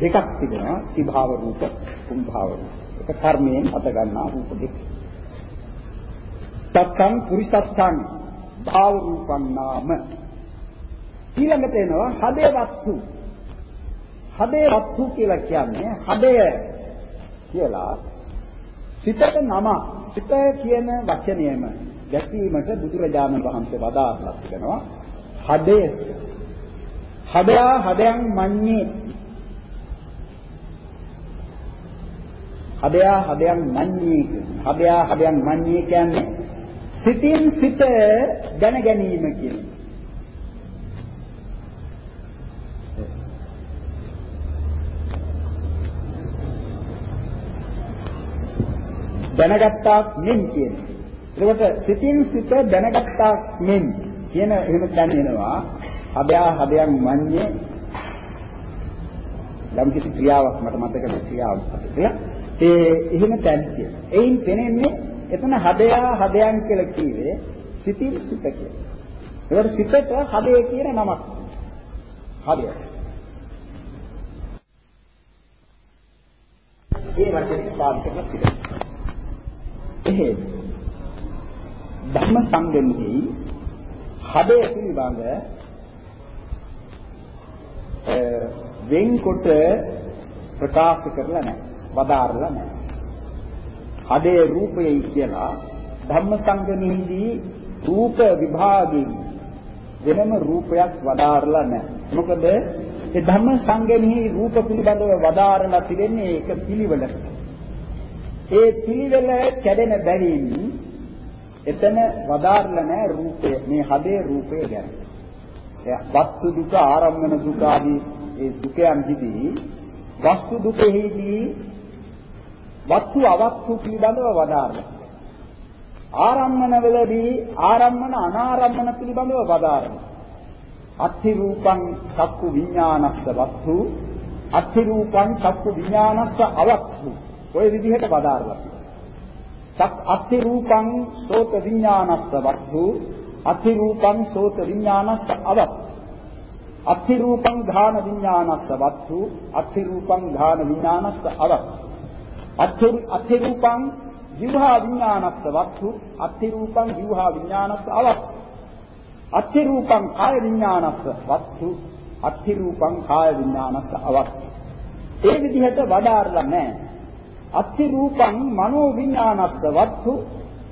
දෙකක් තිබෙනවා. ති භාව රූප, කුම් භාව රූප. ඒක කර්මයෙන් අත ගන්නා රූප දෙක. තත්තං පුරිසත්තං භාව රූපං නාම. ඊළඟට එනවා හදේ වස්තු. හදේ වස්තු කියලා කියන්නේ හදය කියලා සිතට නම සිත කියන වචනයම දැකීමට බුදුරජාණන් වහන්සේ වදාළා තිබෙනවා. හදය හදයා හදයන් මන්නේ. හදයා හදයන් මන්නේ හදයා හදයන් මන්නේ කියන්නේ සිතින් සිත දැන ගැනීම කියන දැනගත්තා මෙන් කියන්නේ. ඒකට සිතින් සිත දැනගත්තා මෙන් කියන එහෙම දැනෙනවා. හදයා හදයන් මන්නේ යම් කිසි ක්‍රියාවක් මට මතක නැහැ ක්‍රියාවක් කියලා. ඒ එහෙම තැන්තිය. එයින් පෙනෙන්නේ එතන හදයා හදයන් කියලා කිව්වේ සිතින් සිත කියලා. ඒකට සිතට හදේ කියන නමක්. හදය. ඒ වචනේ පාවිච්චි කරලා තිබෙනවා. එහෙ ධර්ම සංගමෙහි හදේ පිළිබඳ වෙන්කොට ප්‍රකාශ කරලා නැහැ. වදාරලා නැහැ. හදේ රූපයයි කියලා ධම්ම සංගමෙහිදී රූප විභාගයෙන් වෙනම රූපයක් වදාරලා නැහැ. මොකද ඒ ධම්ම සංගමෙහි රූප පිළිබඳව වදාරලා තිබෙන්නේ ඒක පිළිවෙලකට. ඒ පිළිවෙල කැඩෙන බැවින් එතන වදාarලා නැහැ රූපය මේ හදේ රූපය ගැන. වස්තු දුක ආරම්භන දුක ආදී ඒ දුකයන් හිදී වස්තු දුකෙහිදී වස්තු අවස්තු පිළිබඳව වදාarලා. ආරම්මන වලදී ආරම්මන අනාරම්මන පිළිබඳව වදාarලා. අත්ථි රූපං චක්කු විඥානස්ස වස්තු අත්ථි රූපං චක්කු විඥානස්ස අවස්තු ඔය විදිහට වදාරලා චක් අත්ථි රූපං සෝත විඥානස්ස වස්තු අත්ථි රූපං සෝත විඥානස්ස අවස්තු අත්ථි රූපං ධාන විඥානස්ස වස්තු අත්ථි රූපං ධාන විඥානස්ස අවස්තු අත්ථි අත්ථි රූපං ජීවහා විඥානස්ස වස්තු අත්ථි රූපං ජීවහා විඥානස්ස අවස්තු අත්ථි රූපං කාය විඥානස්ස වස්තු අත්ථි රූපං කාය විඥානස්ස අවස්තු ඒ විදිහට වඩාරලා නැහැ. අත්ථි රූපං මනෝ විඥානස්ස වස්තු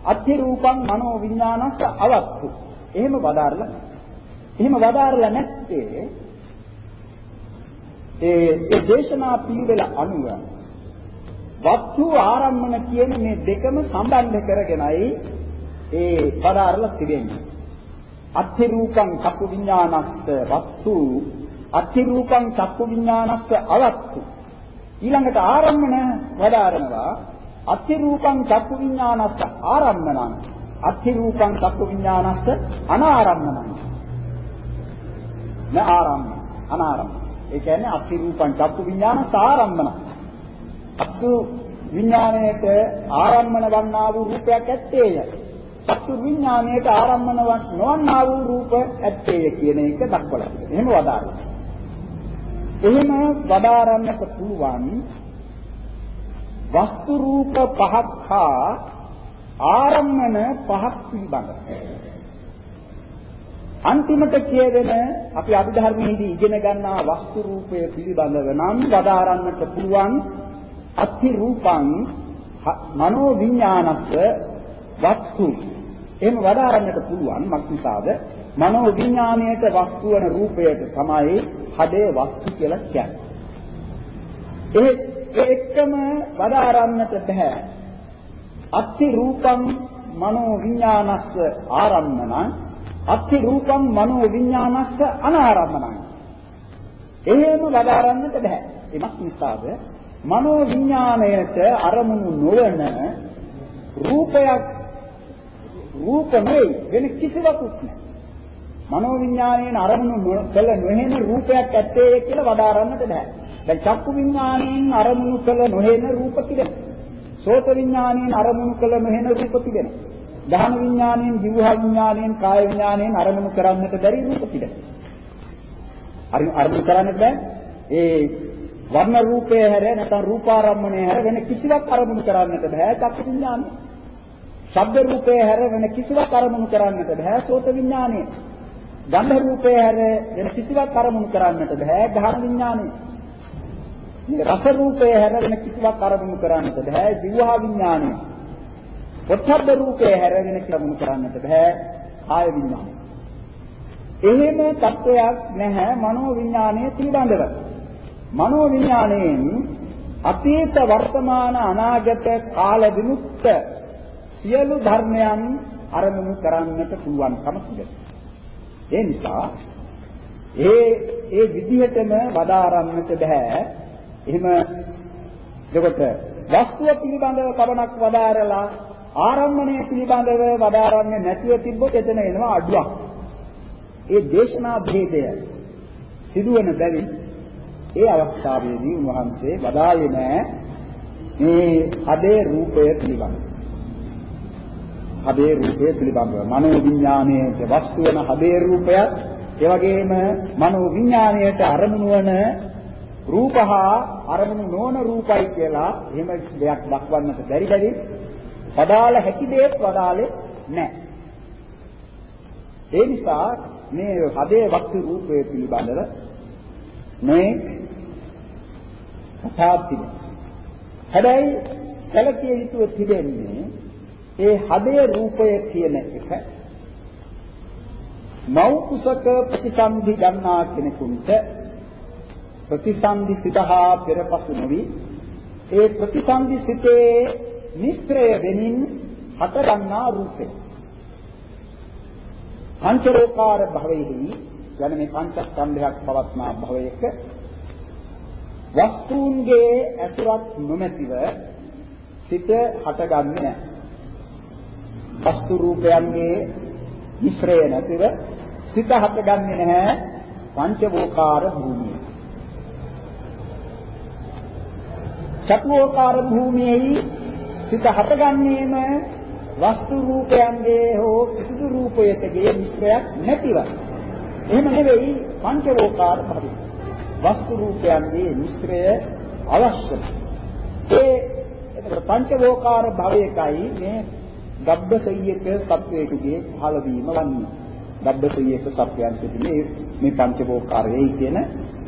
අත්ථි රූපං මනෝ විඥානස්ස අවස්තු එහෙම වඩාරලා එහෙම වඩාරලා නැත්තේ ඒ ඒ දේශනා පිළිවෙල අනුව වස්තු ආරම්මන කියන මේ දෙකම සම්බන්ධ කරගෙනයි ඒ පදාරලා තිබෙන්නේ. අත්ථි රූපං චක්කු විඥානස්ස වස්තු අත්ථි රූපං චක්කු විඥානස්ස අවස්තු ඊළඟට ආරම්මන වදාරනවා අත්ථි රූපං චක්කු විඥානස්ස. ආරම්මනං අත්ථි රූපං චක්කු විඥානස්ස අනාරම්මනං න ආරම්මන අනාරම්මන ඒ කියන්නේ අත්ථි රූපං චක්කු විඥානස්ස ආරම්මන අත්ථු විඥාණයට ආරම්මන වන්නා වූ රූපයක් ඇත්තේය. චක්කු විඥාණයට ආරම්මන නොවන්නා වූ රූප ඇත්තේය කියන එක දක්වලා තියෙනවා. එහෙම වදාරනවා. එහෙම වදාරන්නට පුළුවන් වස්තු රූප පහක් හා ආරම්මන පහක් පිළිබඳ. අන්තිමට කියවෙන අපි අභිධර්මයේදී ඉගෙන ගන්නා වස්තු රූපය පිළිබඳව නම් වදාරන්නට පුළුවන් අත්ථි රූපං මනෝ විඥානස්ස වස්තු. එහෙම වදාරන්නට පුළුවන් මක්නිසාද මනෝ විඥාණයට වස්තු වන රූපයට තමයි හදේ වස්තු කියලා කියන්නේ. ඒ ඒකම වදාරන්නට බෑ. අත්ති රූපං මනෝ විඥානස්ස ආරම්මන අත්ති රූපං මනෝ විඥානස්ස අනාරම්මන. එහෙම වදාරන්නට බෑ. එමත් නිසාද මනෝ විඥාණයට අරමුණු නොවන රූපයක් රූප නෙවෙයි වෙන කිසිවකුත් නැහැ. මනෝ විඥාණයෙන් අරමුණු කළ නොහෙන රූපයක් ඇත්තේ කියලා වදාරන්නට බෑ. දැන් චක්කු විඥාණයෙන් අරමුණු කළ නොහෙන රූප තිබෙනවා. සෝත විඥාණයෙන් අරමුණු කළ නොහෙන රූප තිබෙනවා. දහන විඥාණයෙන්, ජීව විඥාණයෙන්, කාය විඥාණයෙන් අරමුණු කරන්නට බැරි රූප තිබෙනවා. අරි අරමුණු කරන්නට බෑ. ඒ වර්ණ රූපය හැර නැත්නම් රූපාරම්මණය හැර වෙන කිසිවක් අරමුණු කරන්නට බෑ චක්කු විඥාණය. ශබ්ද රූපය හැර වෙන කිසිවක් අරමුණු කරන්නට බෑ සෝත විඥාණය. ගන්ධ රූපය හැර වෙන කිසිවක් අරමුණු කරන්නට බෑ ගහන විඥානය. මේ රස රූපය හැර වෙන කිසිවක් අරමුණු කරන්නට බෑ දිවහා විඥානය. පොට්ටබ්බ රූපය හැර වෙන කිසිවක් කරන්නට බෑ ආය විඥානය. එහෙම තත්වයක් නැහැ මනෝ විඥානයේ පිළිබඳව. මනෝ විඥාණයෙන් අතීත වර්තමාන අනාගත කාල විමුක්ත සියලු ධර්මයන් අරමුණු කරන්නට පුළුවන්කම තිබෙනවා. ඒ නිසා ඒ ඒ විදිහටම වදාරන්නට බෑ. එහෙම එතකොට වස්තුව පිළිබඳව පවණක් වදාරලා ආරම්මණය පිළිබඳව වදාරන්නේ නැතිව තිබ්බොත් එතන එනවා අඩුවක්. ඒ දේශනා භේදය සිදුවන බැවින් ඒ අවස්ථාවේදී උන්වහන්සේ වදාළේ නෑ මේ හදේ රූපය පිළිබඳව. හදේ රූපය පිළිබඳව මනෝ විඥානයේ වස්තු වෙන හදේ රූපයත් ඒ වගේම මනෝ විඥාණයට අරමුණු වන රූප හා අරමුණු නොවන රූපයි කියලා එහෙම දෙයක් දක්වන්නට බැරි බැරි වදාළ හැකි දෙයක් වදාලේ නැහැ. ඒ නිසා මේ හදේ වස්තු රූපය පිළිබඳව මේ කතා තිබෙනවා. හැබැයි සැලකිය යුතුව තිබෙන්නේ ඒ හදේ රූපය කියන එක මව් කුසක ප්‍රතිසන්දි ගන්නා කෙනෙකුට ප්‍රතිසන්දි සිතහා පෙරපසු නොවි ඒ ප්‍රතිසන්දි සිතේ නිස්ත්‍රය වෙනින් හට ගන්නා රූපය පංචරෝකාර භවෙහි යන මේ පංචස්කන්ධයක් පවත්නා භවයක වස්තුන්ගේ ඇසුරක් නොමැතිව සිත හටගන්නේ නැහැ. වස්තු රූපයන්ගේ මිශ්‍රය නැතිව සිත හටගන්නේ නැහැ පංචවෝකාර භූමියේ. චතුෝකාර භූමියේයි සිත හටගන්නේම වස්තු රූපයන්ගේ හෝ කිසිදු රූපයකගේ මිශ්‍රයක් නැතිව. එහෙම නෙවෙයි පංචවෝකාර භවය. වස්තු රූපයන්ගේ මිශ්‍රය අවශ්‍යයි. ඒ එතකොට පංචවෝකාර භවයකයි මේ දබ්බසෙය්‍යක සත්වයකගේ පහළ වීම වන්නේ. දබ්බසෙය්‍යක සත්‍යයන් සිටිනේ මේ පංචවෝකාරයේ කියන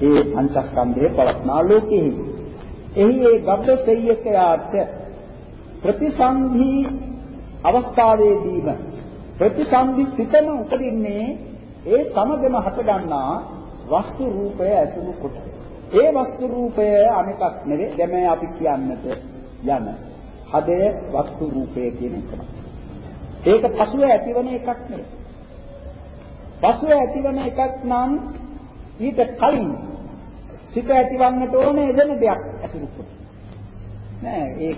ඒ අන්තස්කන්ධයේ පවත්නා ලෝකෙහි. එහි ඒ දබ්බසෙය්‍යකයාට ප්‍රතිසන්ධි අවස්ථාවේදීම ප්‍රතිසන්ධි සිතම උපදින්නේ ඒ සමගම හටගන්නා වස්තු රූපය ඇසුරු කොට. ඒ වස්තු රූපය අනිකක් නෙවෙයි දැන් අපි කියන්නට යන හදය වස්තු රූපය කියන එක. ඒක පසුව ඇතිවන එකක් නෙවෙයි. පසුව ඇතිවන එකක් නම් ඊට කලින් සිත ඇතිවන්නට ඕනේ වෙන දෙයක් ඇසුරු කොට. නෑ ඒ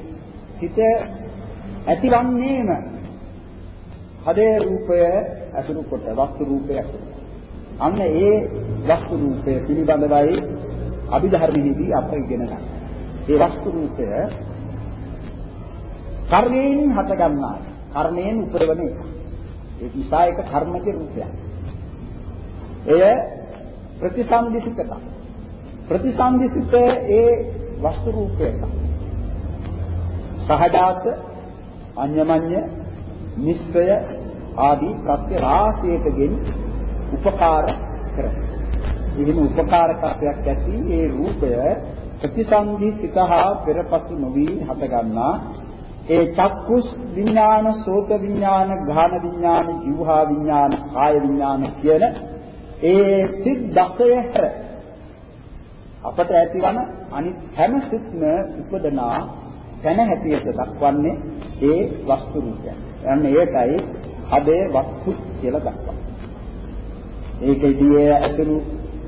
සිත ඇතිවන්නේම හදේ රූපය අසුරු කොට වස්තු රූපය අසුරු. අන්න ඒ වස්තු රූපය පිළිබඳවයි අභිධර්මයේදී අප ඉගෙන ගන්න. ඒ වස්තු රූපය කර්මයෙන් හට ගන්නා කර්මයෙන් උපරවන එක. ඒ නිසා එක කර්මජ රූපයක්. එය ප්‍රතිසන්දිසිතක. ප්‍රතිසන්දිසිත ඒ වස්තු රූපයක. සහජාත අඤ්ඤමඤ්ඤ නිෂ්ක්‍රය ආදී ප්‍රත්‍ය රාශියකගෙන් උපකාර කරයි. ඉතින් උපකාරකත්වයක් ඇති ඒ රූපය ප්‍රතිසන්දි සිතහා පෙරපසු නොවි හටගන්නා ඒ චක්කුස් විඥාන සෝත විඥාන ගාන විඥාන ජීවහා විඥාන කාය විඥාන කියන ඒ සිත් 10 හැර අපට ඇතිවන අනිත් හැම සිත්ම උපදනා තැන හැටියට දක්වන්නේ ඒ වස්තු රූපය. යන්න ඒකයි හදේ වස්තු කියලා දක්වන්නේ. ඒකෙදී අතුරු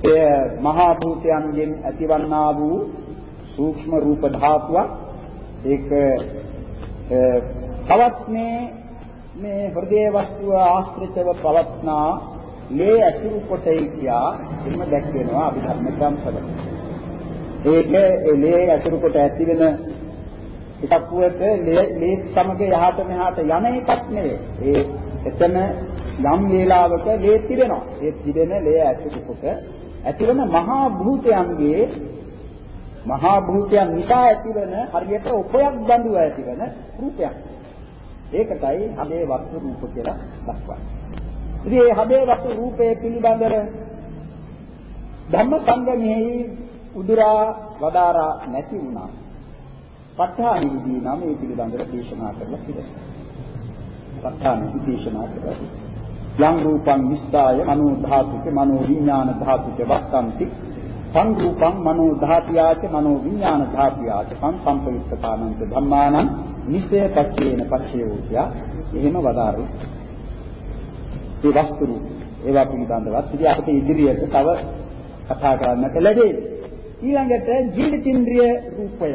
එය මහා භූතයන්ගෙන් ඇතිවන්නා වූ සූක්ෂම රූප ධාතුවක් ඒක පවත්නේ මේ හෘදේ වස්තුව ආශ්‍රිතව පවත්නා ලේ ඇසුරු කොටයි කියා එන්න දැක්වෙනවා අභිධර්ම ග්‍රන්ථවල. ඒක ලේ ඇසුරු කොට ඇති වෙන එකක්ුවට ලේ සමග යහත මෙහාට යන එකක් නෙවෙයි. ඒ එතන යම් වේලාවක ලේ තිබෙනවා. ඒ තිබෙන ලේ ඇසුරු කොට ඇතිවන මහා භූතයන්ගේ මහා භූතයන් නිසා ඇතිවන හරියට උපයක් බඳුව ඇතිවන රූපයක්. ඒකටයි හදේ වස්තු රූප කියලා දක්වන්නේ. ඉතින් මේ හදේ වස්තු රූපය පිළිබඳව ධම්ම සංගමයේ උදුරා වදාරා නැති වුණා. ප ဋ ාණ විදී නම් මේ පිළිබඳව දේශනා කරලා තිබෙනවා. ප ဋ ාණ විදේශනා කරලා යම් රූපං විස්දාය මනෝ ධාතුක මනෝ විඥාන ධාතුක වත්තන්ති සං රූපං මනෝ ධාතියාච මනෝ විඥාන ධාතියාච. සං සම්පයුක්තතානන්ත ධම්මානං නිස්සය පච්චේන පච්චයෝත්‍ය එහෙම වදාරු ඒ වස්තු රූප. ඒවා පිළිබඳවත් ඉතින් අපිට ඉදිරියට තව කතා කරන්නට ලැබේ ඊළඟට ජීවිතින්ද්‍රිය රූපය.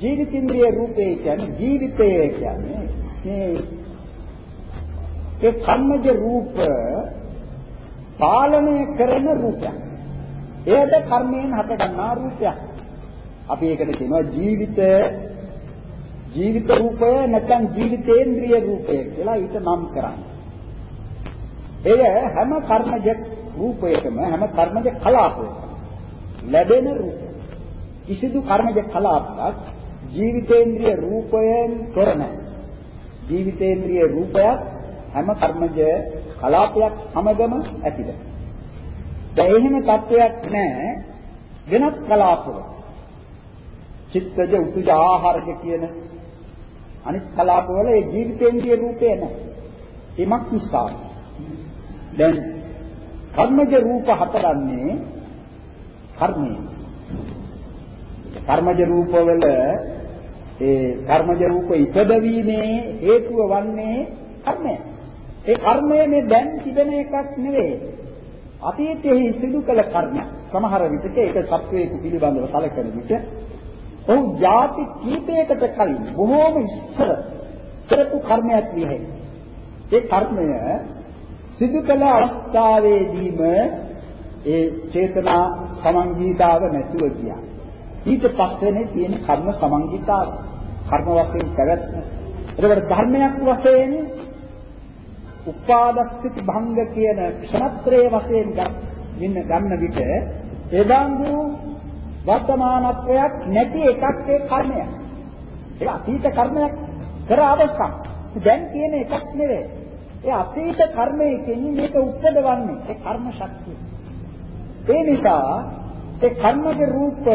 ජීවිතින්ද්‍රිය රූපේ කියන්නේ ජීවිතය කියන්නේ මේ ඒ කර්මජ රූප පාලනය කරන රූපයක්. එයද කර්මයෙන් හටගන්නා රූපයක්. අපි ඒකට කියනවා ජීවිත ජීවිත රූපය නැත්නම් ජීවිතේන්ද්‍රිය රූපය කියලා ඊට නම් කරන්නේ. එය හැම කර්මජ රූපයකම හැම කර්මජ කලාපයකම ලැබෙන රූපය. කිසිදු කර්මජ කලාපයක් ජීවිතේන්ද්‍රිය රූපයෙන් තොර නැහැ. ජීවිතේන්ද්‍රිය රූපයක් හැම කර්මජ කලාපයක් සමගම ඇතිද. දැන් එහෙම තත්වයක් නැහැ වෙනත් කලාපවල. චිත්තජ උතුජ ආහාරජ කියන අනිත් කලාපවල ඒ ජීවිතේන්ද්‍රිය රූපය නැහැ. එමක් නිසා. දැන් කර්මජ රූප හතරන්නේ කර්මය. කර්මජ රූපවල ඒ කර්මජ රූප ඉපදවීමේ හේතුව වන්නේ කර්මය. ඒ කර්මය මේ දැන් තිබෙන එකක් නෙවෙයි. අතීතයේ සිදු කළ කර්මයක්. සමහර විටක ඒක සත්වයේ පිළිබඳව සැලකෙන විට ඔහු ಜಾති කීපයකට කලින් බොහෝම ඉස්සර කරපු කර්මයක් විය හැකියි. ඒ කර්මය සිදු කළ අවස්ථාවේදීම ඒ චේතනා සමංගීතාව නැතුව ගියා. ඊට පස්සේනේ තියෙන කර්ම සමංගීතාව. කර්ම වශයෙන් පැවැත්ම. ඒකට ධර්මයක් වශයෙන් උපාදස්ථಿತಿ භංග කියන ක්ෂණත්‍රයේ වශයෙන් ගන්න ගන්න විට එදාඳු වර්තමානත්වයක් නැති එකක් ඒ කර්මයක්. ඒක අතීත කර්මයක් කර අවස්ථා. දැන් තියෙන එකක් නෙවෙයි. ඒ අතීත කර්මයකින් මේක උපදවන්නේ ඒ කර්ම ශක්තිය. ඒ නිසා ඒ කර්මජ රූප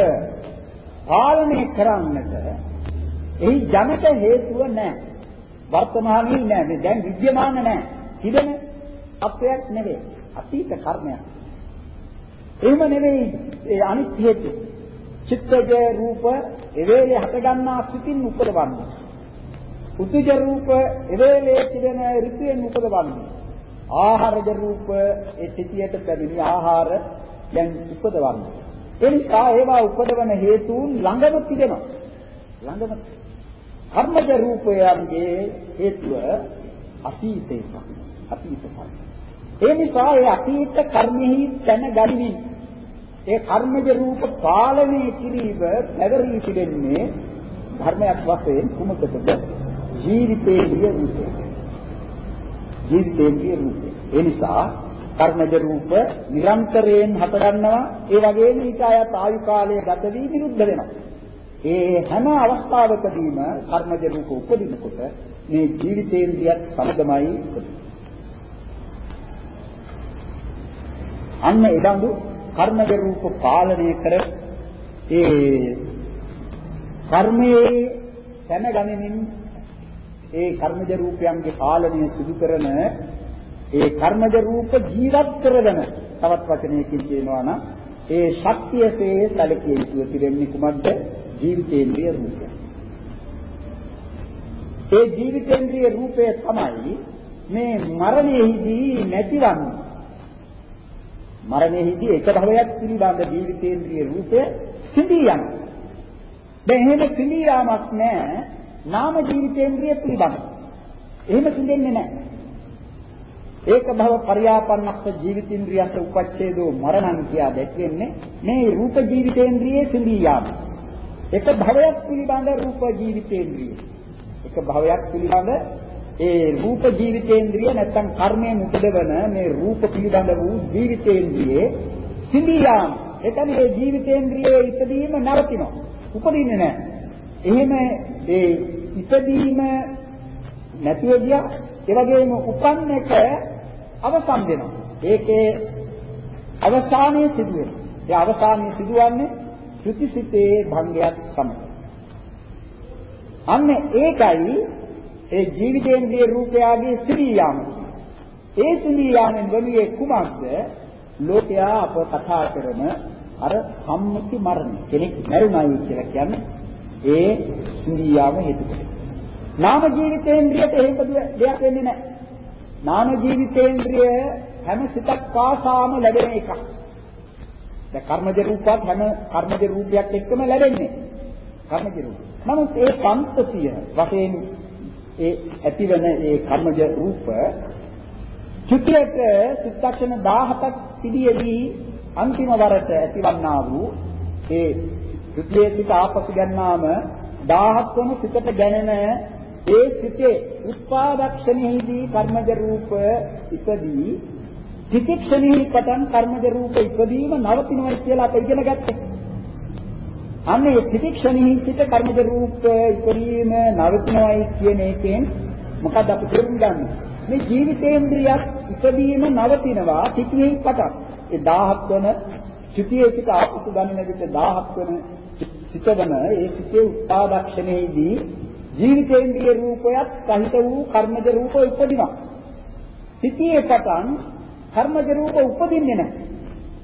පාලනය කරන්නට එහි ජනක හේතුව නැහැ. වර්තමානයේ නැහැ. මේ දැන් විද්‍යමාන නැහැ. තිබෙන අපයක් නෙවෙයි. අතීත කර්මයක්. එහෙම නෙවෙයි ඒ අනිත් හේතු. චිත්තජ රූප එවේලේ හටගන්නා සිතින් උපදවන්නේ. උතුජ රූප එවේලේ තිබෙන ඍතුයෙන් උපදවන්නේ. ආහාරජ රූප ඒ සිටියට පැමිණි ආහාර දැන් උපදවන්නේ. ඒ නිසා ඒවා උපදවන හේතුන් ළඟම තිබෙනවා. ළඟම කර්මජ රූපයන්ගේ හේතුව අතීතේ අතීත කර්ම. ඒ නිසා ඒ අතීත කර්මෙහි තන ගනිමින් ඒ කර්මජ රූප පාලනය කිරීම පැවරී තිබෙන්නේ ධර්මයක් වශයෙන් කුමකටද ජීවිතයේ රූපය. ජීවිතයේ රූපය. ඒ නිසා කර්මජ රූප නිරන්තරයෙන් හටගන්නවා ඒ වගේම ඊට අයත් ආයු කාලය ගත වී නිරුද්ධ වෙනවා. ඒ හැම අවස්ථාවකදීම කර්මජ රූප උපදිනකොට මේ ජීවිතේන්ද්‍රියත් සමගමයි අන්න එදඬු කර්මජ රූප පාලනය කර ඒ කර්මයේ දැනගැනීමෙන් ඒ කර්මජ රූපයන්ගේ පාලනය සිදු කරන ඒ කර්මජ රූප ජීවත් කරගෙන තවත් වචනයකින් කියනවා නම් ඒ ශක්තියසේ සැලකිය යුතු තිරෙන්නේ කුමක්ද ජීවිතේන්ද්‍රිය රූපය. ඒ ජීවිතේන්ද්‍රිය රූපය තමයි මේ මරණයේදී නැතිවන්නේ. මරණයේදී එක භවයක් පිළිබඳ ජීවිතේන්ද්‍රිය රූපය සිඳී යනවා. දැන් එහෙම සිඳී යාමක් නැහැ නාම ජීවිතේන්ද්‍රිය පිළිබඳ. එහෙම සිඳෙන්නේ නැහැ. ඒක භව පරියාපන්නස්ස ජීවිතේන්ද්‍රියස්ස උපච්ඡේදෝ මරණං කියා දැක්වෙන්නේ මේ රූප ජීවිතේන්ද්‍රියේ සිඳී යාම. එක භවයක් පිළිබඳ රූප ජීවිතේන්ද්‍රිය. එක භවයක් පිළිබඳ ඒ රූප ජීවිතේන්ද්‍රිය නැත්තම් කර්මයෙන් උපදවන මේ රූප පිළිබඳ වූ ජීවිතේන්ද්‍රියේ සිඳී යාම. එතන මේ ජීවිතේන්ද්‍රියේ ඉදීම නරකිනවා. උපදින්නේ නැහැ. එහෙම ඒ ඉදීම නැතිව ගියා ඒ වගේම උපන් එක අවසන් වෙනවා. ඒකේ අවසානයේ සිදුවෙන. ඒ අවසානයේ සිදුවන්නේ ත්‍ෘතිසිතේ භංගයත් සමග. අන්න ඒකයි ඒ ජීවිතේන්ද්‍රිය රූපයාගේ ස්ත්‍රී යාම. ඒ ස්ත්‍රී යාමෙන් වලියේ කුමක්ද? ලෝකයා අප කතා කරන අර සම්මුති මරණ කෙනෙක් මරුණයි කියලා කියන්නේ ඒ ස්ත්‍රී යාම හේතු කොට. නාම ජීවිතේන්ද්‍රියට එහෙම දෙයක් වෙන්නේ නැහැ. නාම ජීවිතේන්ද්‍රිය හැම සිතක් පාසාම ලැබෙන එකක්. දැන් කර්මජ රූපات හැම කර්මජ රූපයක් එක්කම ලැබෙන්නේ. කර්මජ රූප. නමුත් ඒ පන්තසිය වශයෙන් ඒ ඇතිවන ඒ කර්මජ රූප චුතියට චිත්තක්ෂණ 17ක් තිබියදී අන්තිම වරට ඇතිවන්නා වූ ඒ චුතියේ සිට ආපසු ගන්නාම 17 වන සිතට ගැනෙන ඒ සිතේ උත්පාදක්ෂණෙහිදී කර්මජ රූප ඉපදී ත්‍රිතික්ෂණෙහි පටන් කර්මජ රූප ඉපදීම නවතිනවා කියලා අප ඉගෙන ගත්තා. අන්න ඒ ත්‍රිතික්ෂණෙහි සිට කර්මජ රූප ඉපදීම නවතිනවායි කියන එකෙන් මොකද අපි තේරුම් ගන්න. මේ ජීවිතේන්ද්‍රියක් ඉපදීම නවතිනවා ත්‍රිතියෙහි පටන්. ඒ 17 වන ත්‍රිතියේ සිට ආපසු ගන්න විට 17 වන සිතවන ඒ සිතේ උත්පාදක්ෂණෙහිදී ජීවිතේන්ද්‍රිය රූපයත් සහිත වූ කර්මජ රූප උපදිනවා. සිටියේ පටන් කර්මජ රූප උපදින්නේ නැහැ.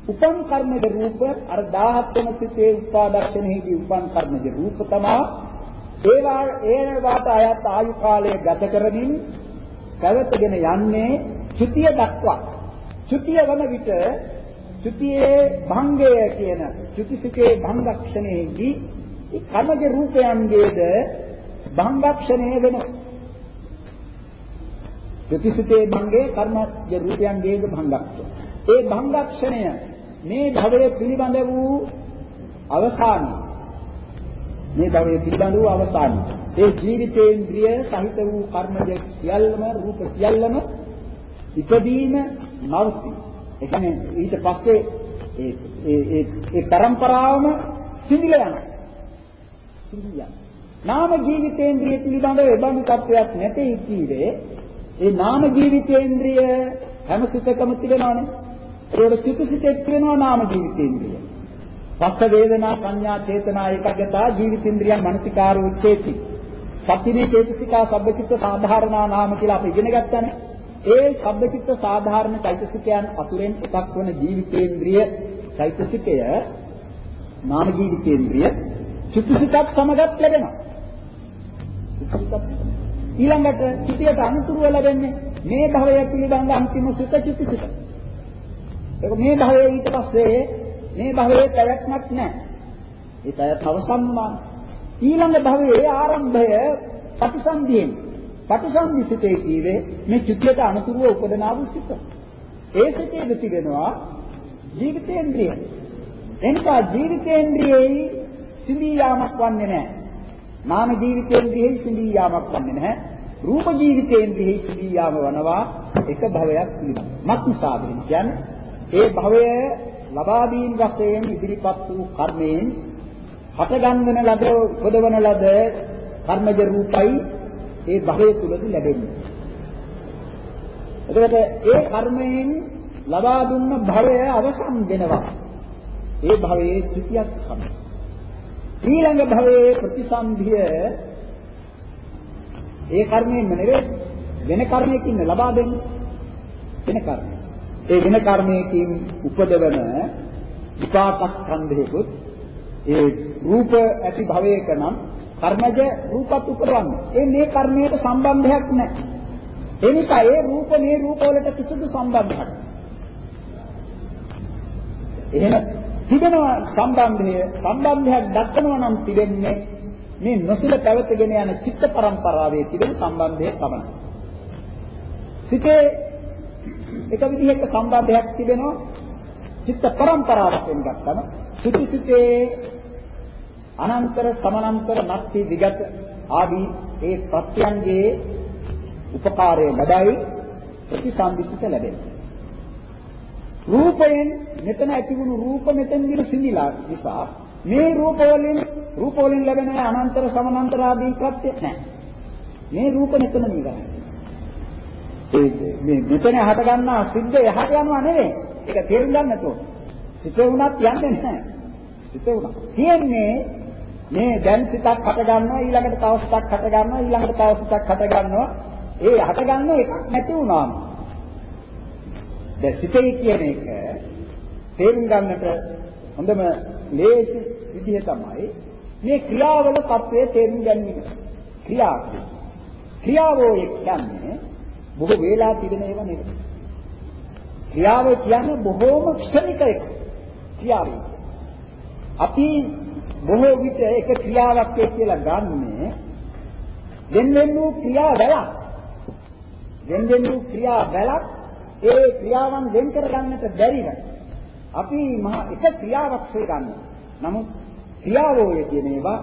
උපන් කර්මජ රූප අර 17 වෙනි සිතේ උපාදර්ශනෙහිදී උපන් කර්මජ රූප තමයි ඒවා ඒවාට අයත් ආයු කාලය ගත කරමින් පැවතගෙන යන්නේ චුතිය දක්වා. චුතිය වන විට චුතියේ භංගය කියන චුතිසිකේ භංගක්ෂණයෙහිදී ඒ කර්මජ රූපයන්ගේද භංගක්ෂණය වෙනවා. ප්‍රතිසිතේ භංගේ කර්මජ රූපයන්ගේද භංගක්ෂය. ඒ භංගක්ෂණය මේ භවයේ පිළිබඳ වූ අවසානය. මේ භවයේ පිළිබඳ වූ අවසානය. ඒ ජීවිතේන්ද්‍රිය සහිත වූ කර්මජ සියල්ලම රූප සියල්ලම ඉපදීම නවති. ඒ කියන්නේ ඊට පස්සේ ඒ ඒ ඒ පරම්පරාවම සිඳිලා යනවා. සිඳිලා. නාම ජීවිතේන්ද්‍රිය පිළිබඳව එබඳු තත්වයක් නැtei කීවේ ඒ නාම ජීවිතේන්ද්‍රිය හැම සිතකම තිබෙනවානේ. ඒකට චිත්තසිතෙත් වෙනවා නාම ජීවිතේන්ද්‍රිය. පස්ස වේදනා සංඥා චේතනා ඒකගතා ජීවිතේන්ද්‍රියන් මනසිකාර උච්චේති. සත්‍තිනේ චේතසිකා සබ්බචිත්ත සාධාරණා නාම කියලා අපි ඉගෙන ගත්තානේ. ඒ සබ්බචිත්ත සාධාරණ චෛතසිකයන් අතුරෙන් එකක් වන ජීවිතේන්ද්‍රිය චෛතසිකය නාම ජීවිතේන්ද්‍රිය චිත්තසිතත් සමගත් ලැබෙනවා. චිත්තසිතත් ඊළඟට චිතියට අනුතුරුව ලැබෙන්නේ මේ භවය පිළිබඳ අන්තිම සුත චිතිසිත. ඒක මේ භවයේ ඊට පස්සේ මේ භවයේ පැවැත්මක් නැහැ. ඒ පැවැත්ම අවසන්මා. ඊළඟ භවයේ ආරම්භය ප්‍රතිසන්දියෙන්. ප්‍රතිසන්දිසිතේ කීවේ මේ චිතියට අනුතුරුව උපදනා වූ සිත. ඒ සිතේ තිබෙනවා ජීවිතේන්ද්‍රිය. එනිසා ජීවිතේන්ද්‍රියේ සිඳී යාමක් වන්නේ නැහැ. නාම ජීවිතේන්ද්‍රියෙහි සිඳී යාමක් වන්නේ නැහැ. රූප ජීවිතේන්ද්‍රියෙහි සිඳී යාම වනවා එක භවයක් පිළිබඳ. මත්නිසාද කියන්නේ ඒ භවය ලබා දීම වශයෙන් ඉදිරිපත් වූ කර්මයෙන් හටගන්වන ලද උපදවන ලද කර්මජ රූපයි ඒ භවය තුලදී ලැබෙන්නේ. එතකොට ඒ කර්මයෙන් ලබා දුන්න භවය අවසන් වෙනවා. ඒ භවයේ ත්‍ෘතියක් සමයි. ඊළඟ භවයේ ප්‍රතිසන්ධිය ඒ කර්මයෙන්ම නෙවෙයි වෙන කර්මයකින් ලබා දෙන්නේ වෙන කර්මය. ඒ වෙන කර්මයකින් උපදවන විපාක ස්කන්ධයකුත් ඒ රූප ඇති භවයක නම් කර්මජ රූපත් උපදවන්නේ. ඒ මේ කර්මයට සම්බන්ධයක් නැහැ. ඒ නිසා ඒ රූප මේ රූප වලට කිසිදු සම්බන්ධයක්. එහෙම තිබෙනවා සම්බන්ධය සම්බන්ධයක් දක්වනවා නම් තිබෙන්නේ මේ නොසිල පැවතගෙන යන චිත්ත පරම්පරාවේ තිබෙන සම්බන්ධය පමණයි. සිතේ එක විදිහක සම්බන්ධයක් තිබෙනවා චිත්ත පරම්පරාවකින් ගත්තම සුතිසිතේ අනන්තර සමානන්තර නැති විගත ආදී ඒ ප්‍රත්‍යයන්ගේ උපකාරය ලැබයි ප්‍රතිසම්පිත ලැබෙනවා. රූපයෙන් මෙතන ඇතිවුණු රූප මෙතෙන්දින සිඳිලා නිසා මේ රූප වලින් රූප වලින් ලැබෙන අනන්තර සමානන්තර ආදී ප්‍රත්‍ය නැහැ. මේ රූප මෙතන නිගන්නේ. ඒ මේ මෙතන හට ගන්නා සිද්ධ එහාට යනවා නෙවෙයි. ඒක තේරුම් ගන්නට ඕන. සිත උනත් යන්නේ නැහැ. සිත උනත්. තියෙන්නේ මේ දැන් සිතක් හට ගන්නවා ඊළඟට තව සිතක් හට ගන්නවා ඊළඟට තව සිතක් හට ගන්නවා. ඒ හට ගන්න එකක් නැති වුණාම දැන් සිතේ කියන එක තේරුම් ගන්නට හොඳම ලේසි විදිහ තමයි මේ ක්‍රියාවල தත්ත්වය තේරුම් ගැනීම. ක්‍රියාව. ක්‍රියාවෝ කියන්නේ බොහෝ වේලා තිබෙන ඒවා නෙවෙයි. ක්‍රියාව කියන්නේ බොහෝම ක්ෂණික එක. ක්‍රියාව. අපි බොහෝ විට එක ක්‍රියාවක් කියලා ගන්නේ දෙන්නෙන් වූ ක්‍රියා බලක්. දෙන්නෙන් වූ ක්‍රියා බලක් ඒ ක්‍රියාවන් වෙන් කර ගන්නට බැරිව අපි මහා එක ක්‍රියාවක් සේ ගන්නවා. නමුත් ක්‍රියාවෝය කියන ඒවා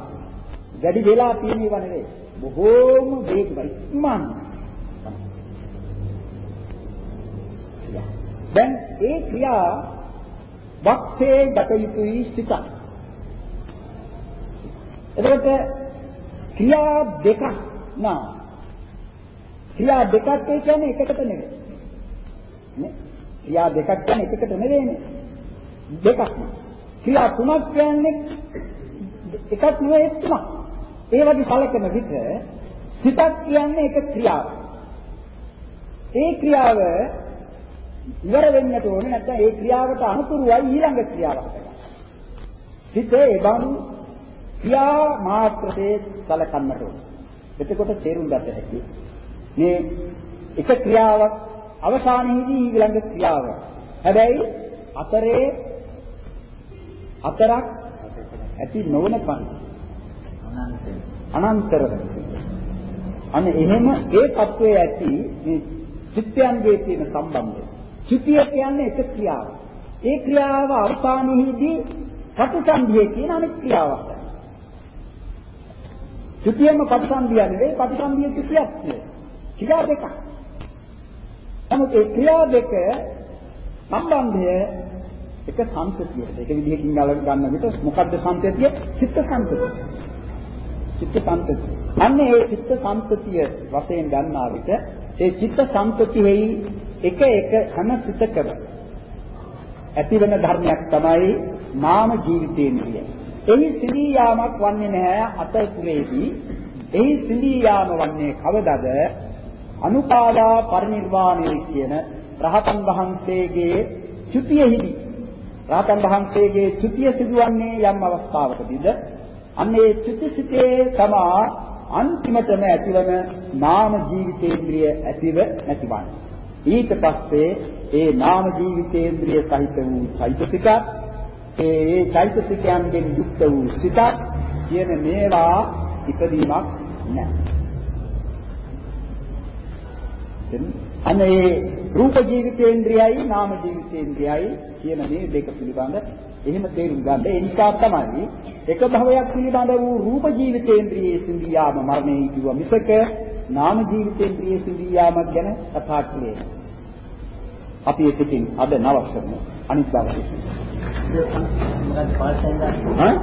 වැඩි වෙලා තියෙන ඒවා නෙවෙයි. බොහෝම වේගයි. ඉක්මන්. දැන් ඒ ක්‍රියා වක්සේ ගත යුතුයි සිතක්. එතකොට ක්‍රියා දෙකක් නා. ක්‍රියා දෙකක් ඒ කියන්නේ එකකට නෙවෙයි. නේ? ක්‍රියා දෙකක් කියන්නේ එකකට නෙවෙයිනේ. දෙකක් නා. ක්‍රියා තුනක් කියන්නේ එකක් නෙවෙයි තුනක්. ඒ වගේ සැලකෙන විට සිතක් කියන්නේ එක ක්‍රියාවක්. ඒ ක්‍රියාව ඉවර වෙන්නට ඕනේ නැත්නම් ඒ ක්‍රියාවට අනුතුරුවයි ඊළඟ ක්‍රියාවක් සිතේ එබඳු ක්‍රියා මාත්‍රයේ සලකන්නට ඕනේ. එතකොට තේරුම් ගත හැකි. මේ එක ක්‍රියාවක් අවසානයේදී ඊළඟ ක්‍රියාව. හැබැයි අතරේ අතරක් ඇති නොවන පන් අනන්තර අනේ එහෙම ඒ తත්වයේ ඇති මේ චිත්තයන්ගේ තියෙන සම්බන්ධය. චිතිය කියන්නේ එක ක්‍රියාවක්. ඒ ක්‍රියාව අවසානයේදී ප්‍රතිසන්දිය කියන අනෙක් ක්‍රියාවක්. චිතියම ප්‍රතිසන්දිය නෙවෙයි ප්‍රතිසන්දිය චිතියක් නෙවෙයි. ක්‍රියා දෙකක්. නමුත් ඒ ක්‍රියා දෙක සම්බන්ධය එක සංතතියකට. ඒක විදිහකින් ගන්න විට මොකද්ද සංතතිය? චිත්ත සංතතිය. චිත්ත සංතතිය. අන්න ඒ චිත්ත සංතතිය වශයෙන් ගන්නා විට ඒ චිත්ත සංතතියෙහි එක එක හැම සිතකම ඇතිවන ධර්මයක් තමයි නාම ජීවිතේන්ද්‍රිය. එහි සිඳී යාමක් වන්නේ නැහැ අතපුරේදී. එහි සිඳී යාම වන්නේ කවදද? අනුපාදා පරිනිර්වාණය කියන රහතන් වහන්සේගේ චුතියෙහිදී රහතන් වහන්සේගේ චුතිය සිදුවන්නේ යම් අවස්ථාවකදීද අන්නේ චුතිසිතේ තමා අන්තිමටම ඇතිවන නාම ජීවිතේන්ද්‍රිය ඇතිව නැතිවන්නේ ඊට පස්සේ ඒ නාම ජීවිතේන්ද්‍රිය සහිත වූ චෛතසික ඒ ඒ චෛතසිකයන්ගෙන් යුක්ත වූ සිතක් කියන මේවා ඉදීමක් නැහැ. අනේ රූප ජීවිතේන්ද්‍රයයි නාම ජීවිතේන්ද්‍රයයි කියන මේ දෙක පිළිබඳ එහෙම තේරුම් ගන්න. ඒ නිසා තමයි එක භවයක් පිළිබඳ වූ රූප ජීවිතේන්ද්‍රියේ සිඳියාම මරණය කිව්වා මිසක නාම ජීවිතේන්ද්‍රියේ සිඳියාමක් ගැන කතා කළේ. අපි එකකින් අද නවත්තමු අනිත් දවසේ. හා?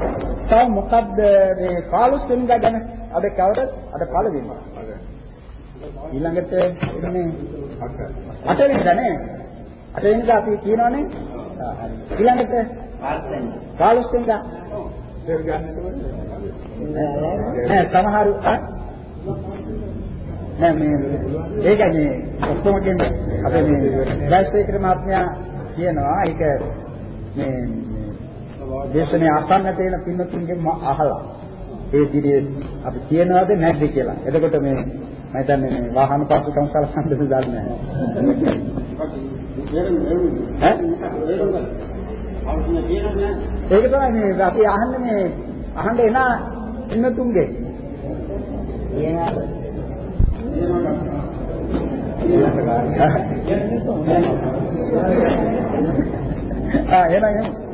තව මොකද්ද මේ 15 වෙනිදා ගැන අද කවද? අද පළවෙනි. ඊළඟට ඉන්නේ 8 වෙනිදා නේ? 8 වෙනිදා අපි කියනවනේ. ඊළඟට 15 වෙනිදා නෑ සමහරු නෑ මේ ඒකනේ ඔක්කොම කියන්නේ. අපේ මේ වැස්සේකර මහත්මයා කියනවා ඒක මේ දේශනේ අසන්න තියෙන පින්නතුන්ගෙන් අහලා. ඒ දිනේ අපි කියනවාද නැද්ද කියලා. එතකොට මේ මම හිතන්නේ මේ වාහන පස්සුකම් සලසන්න දන්නේ. නැහැ. ඒක තමයි මේ අපි අහන්නේ මේ අහන්න එන ඉන්නතුන්ගේ. ආ එහෙනම්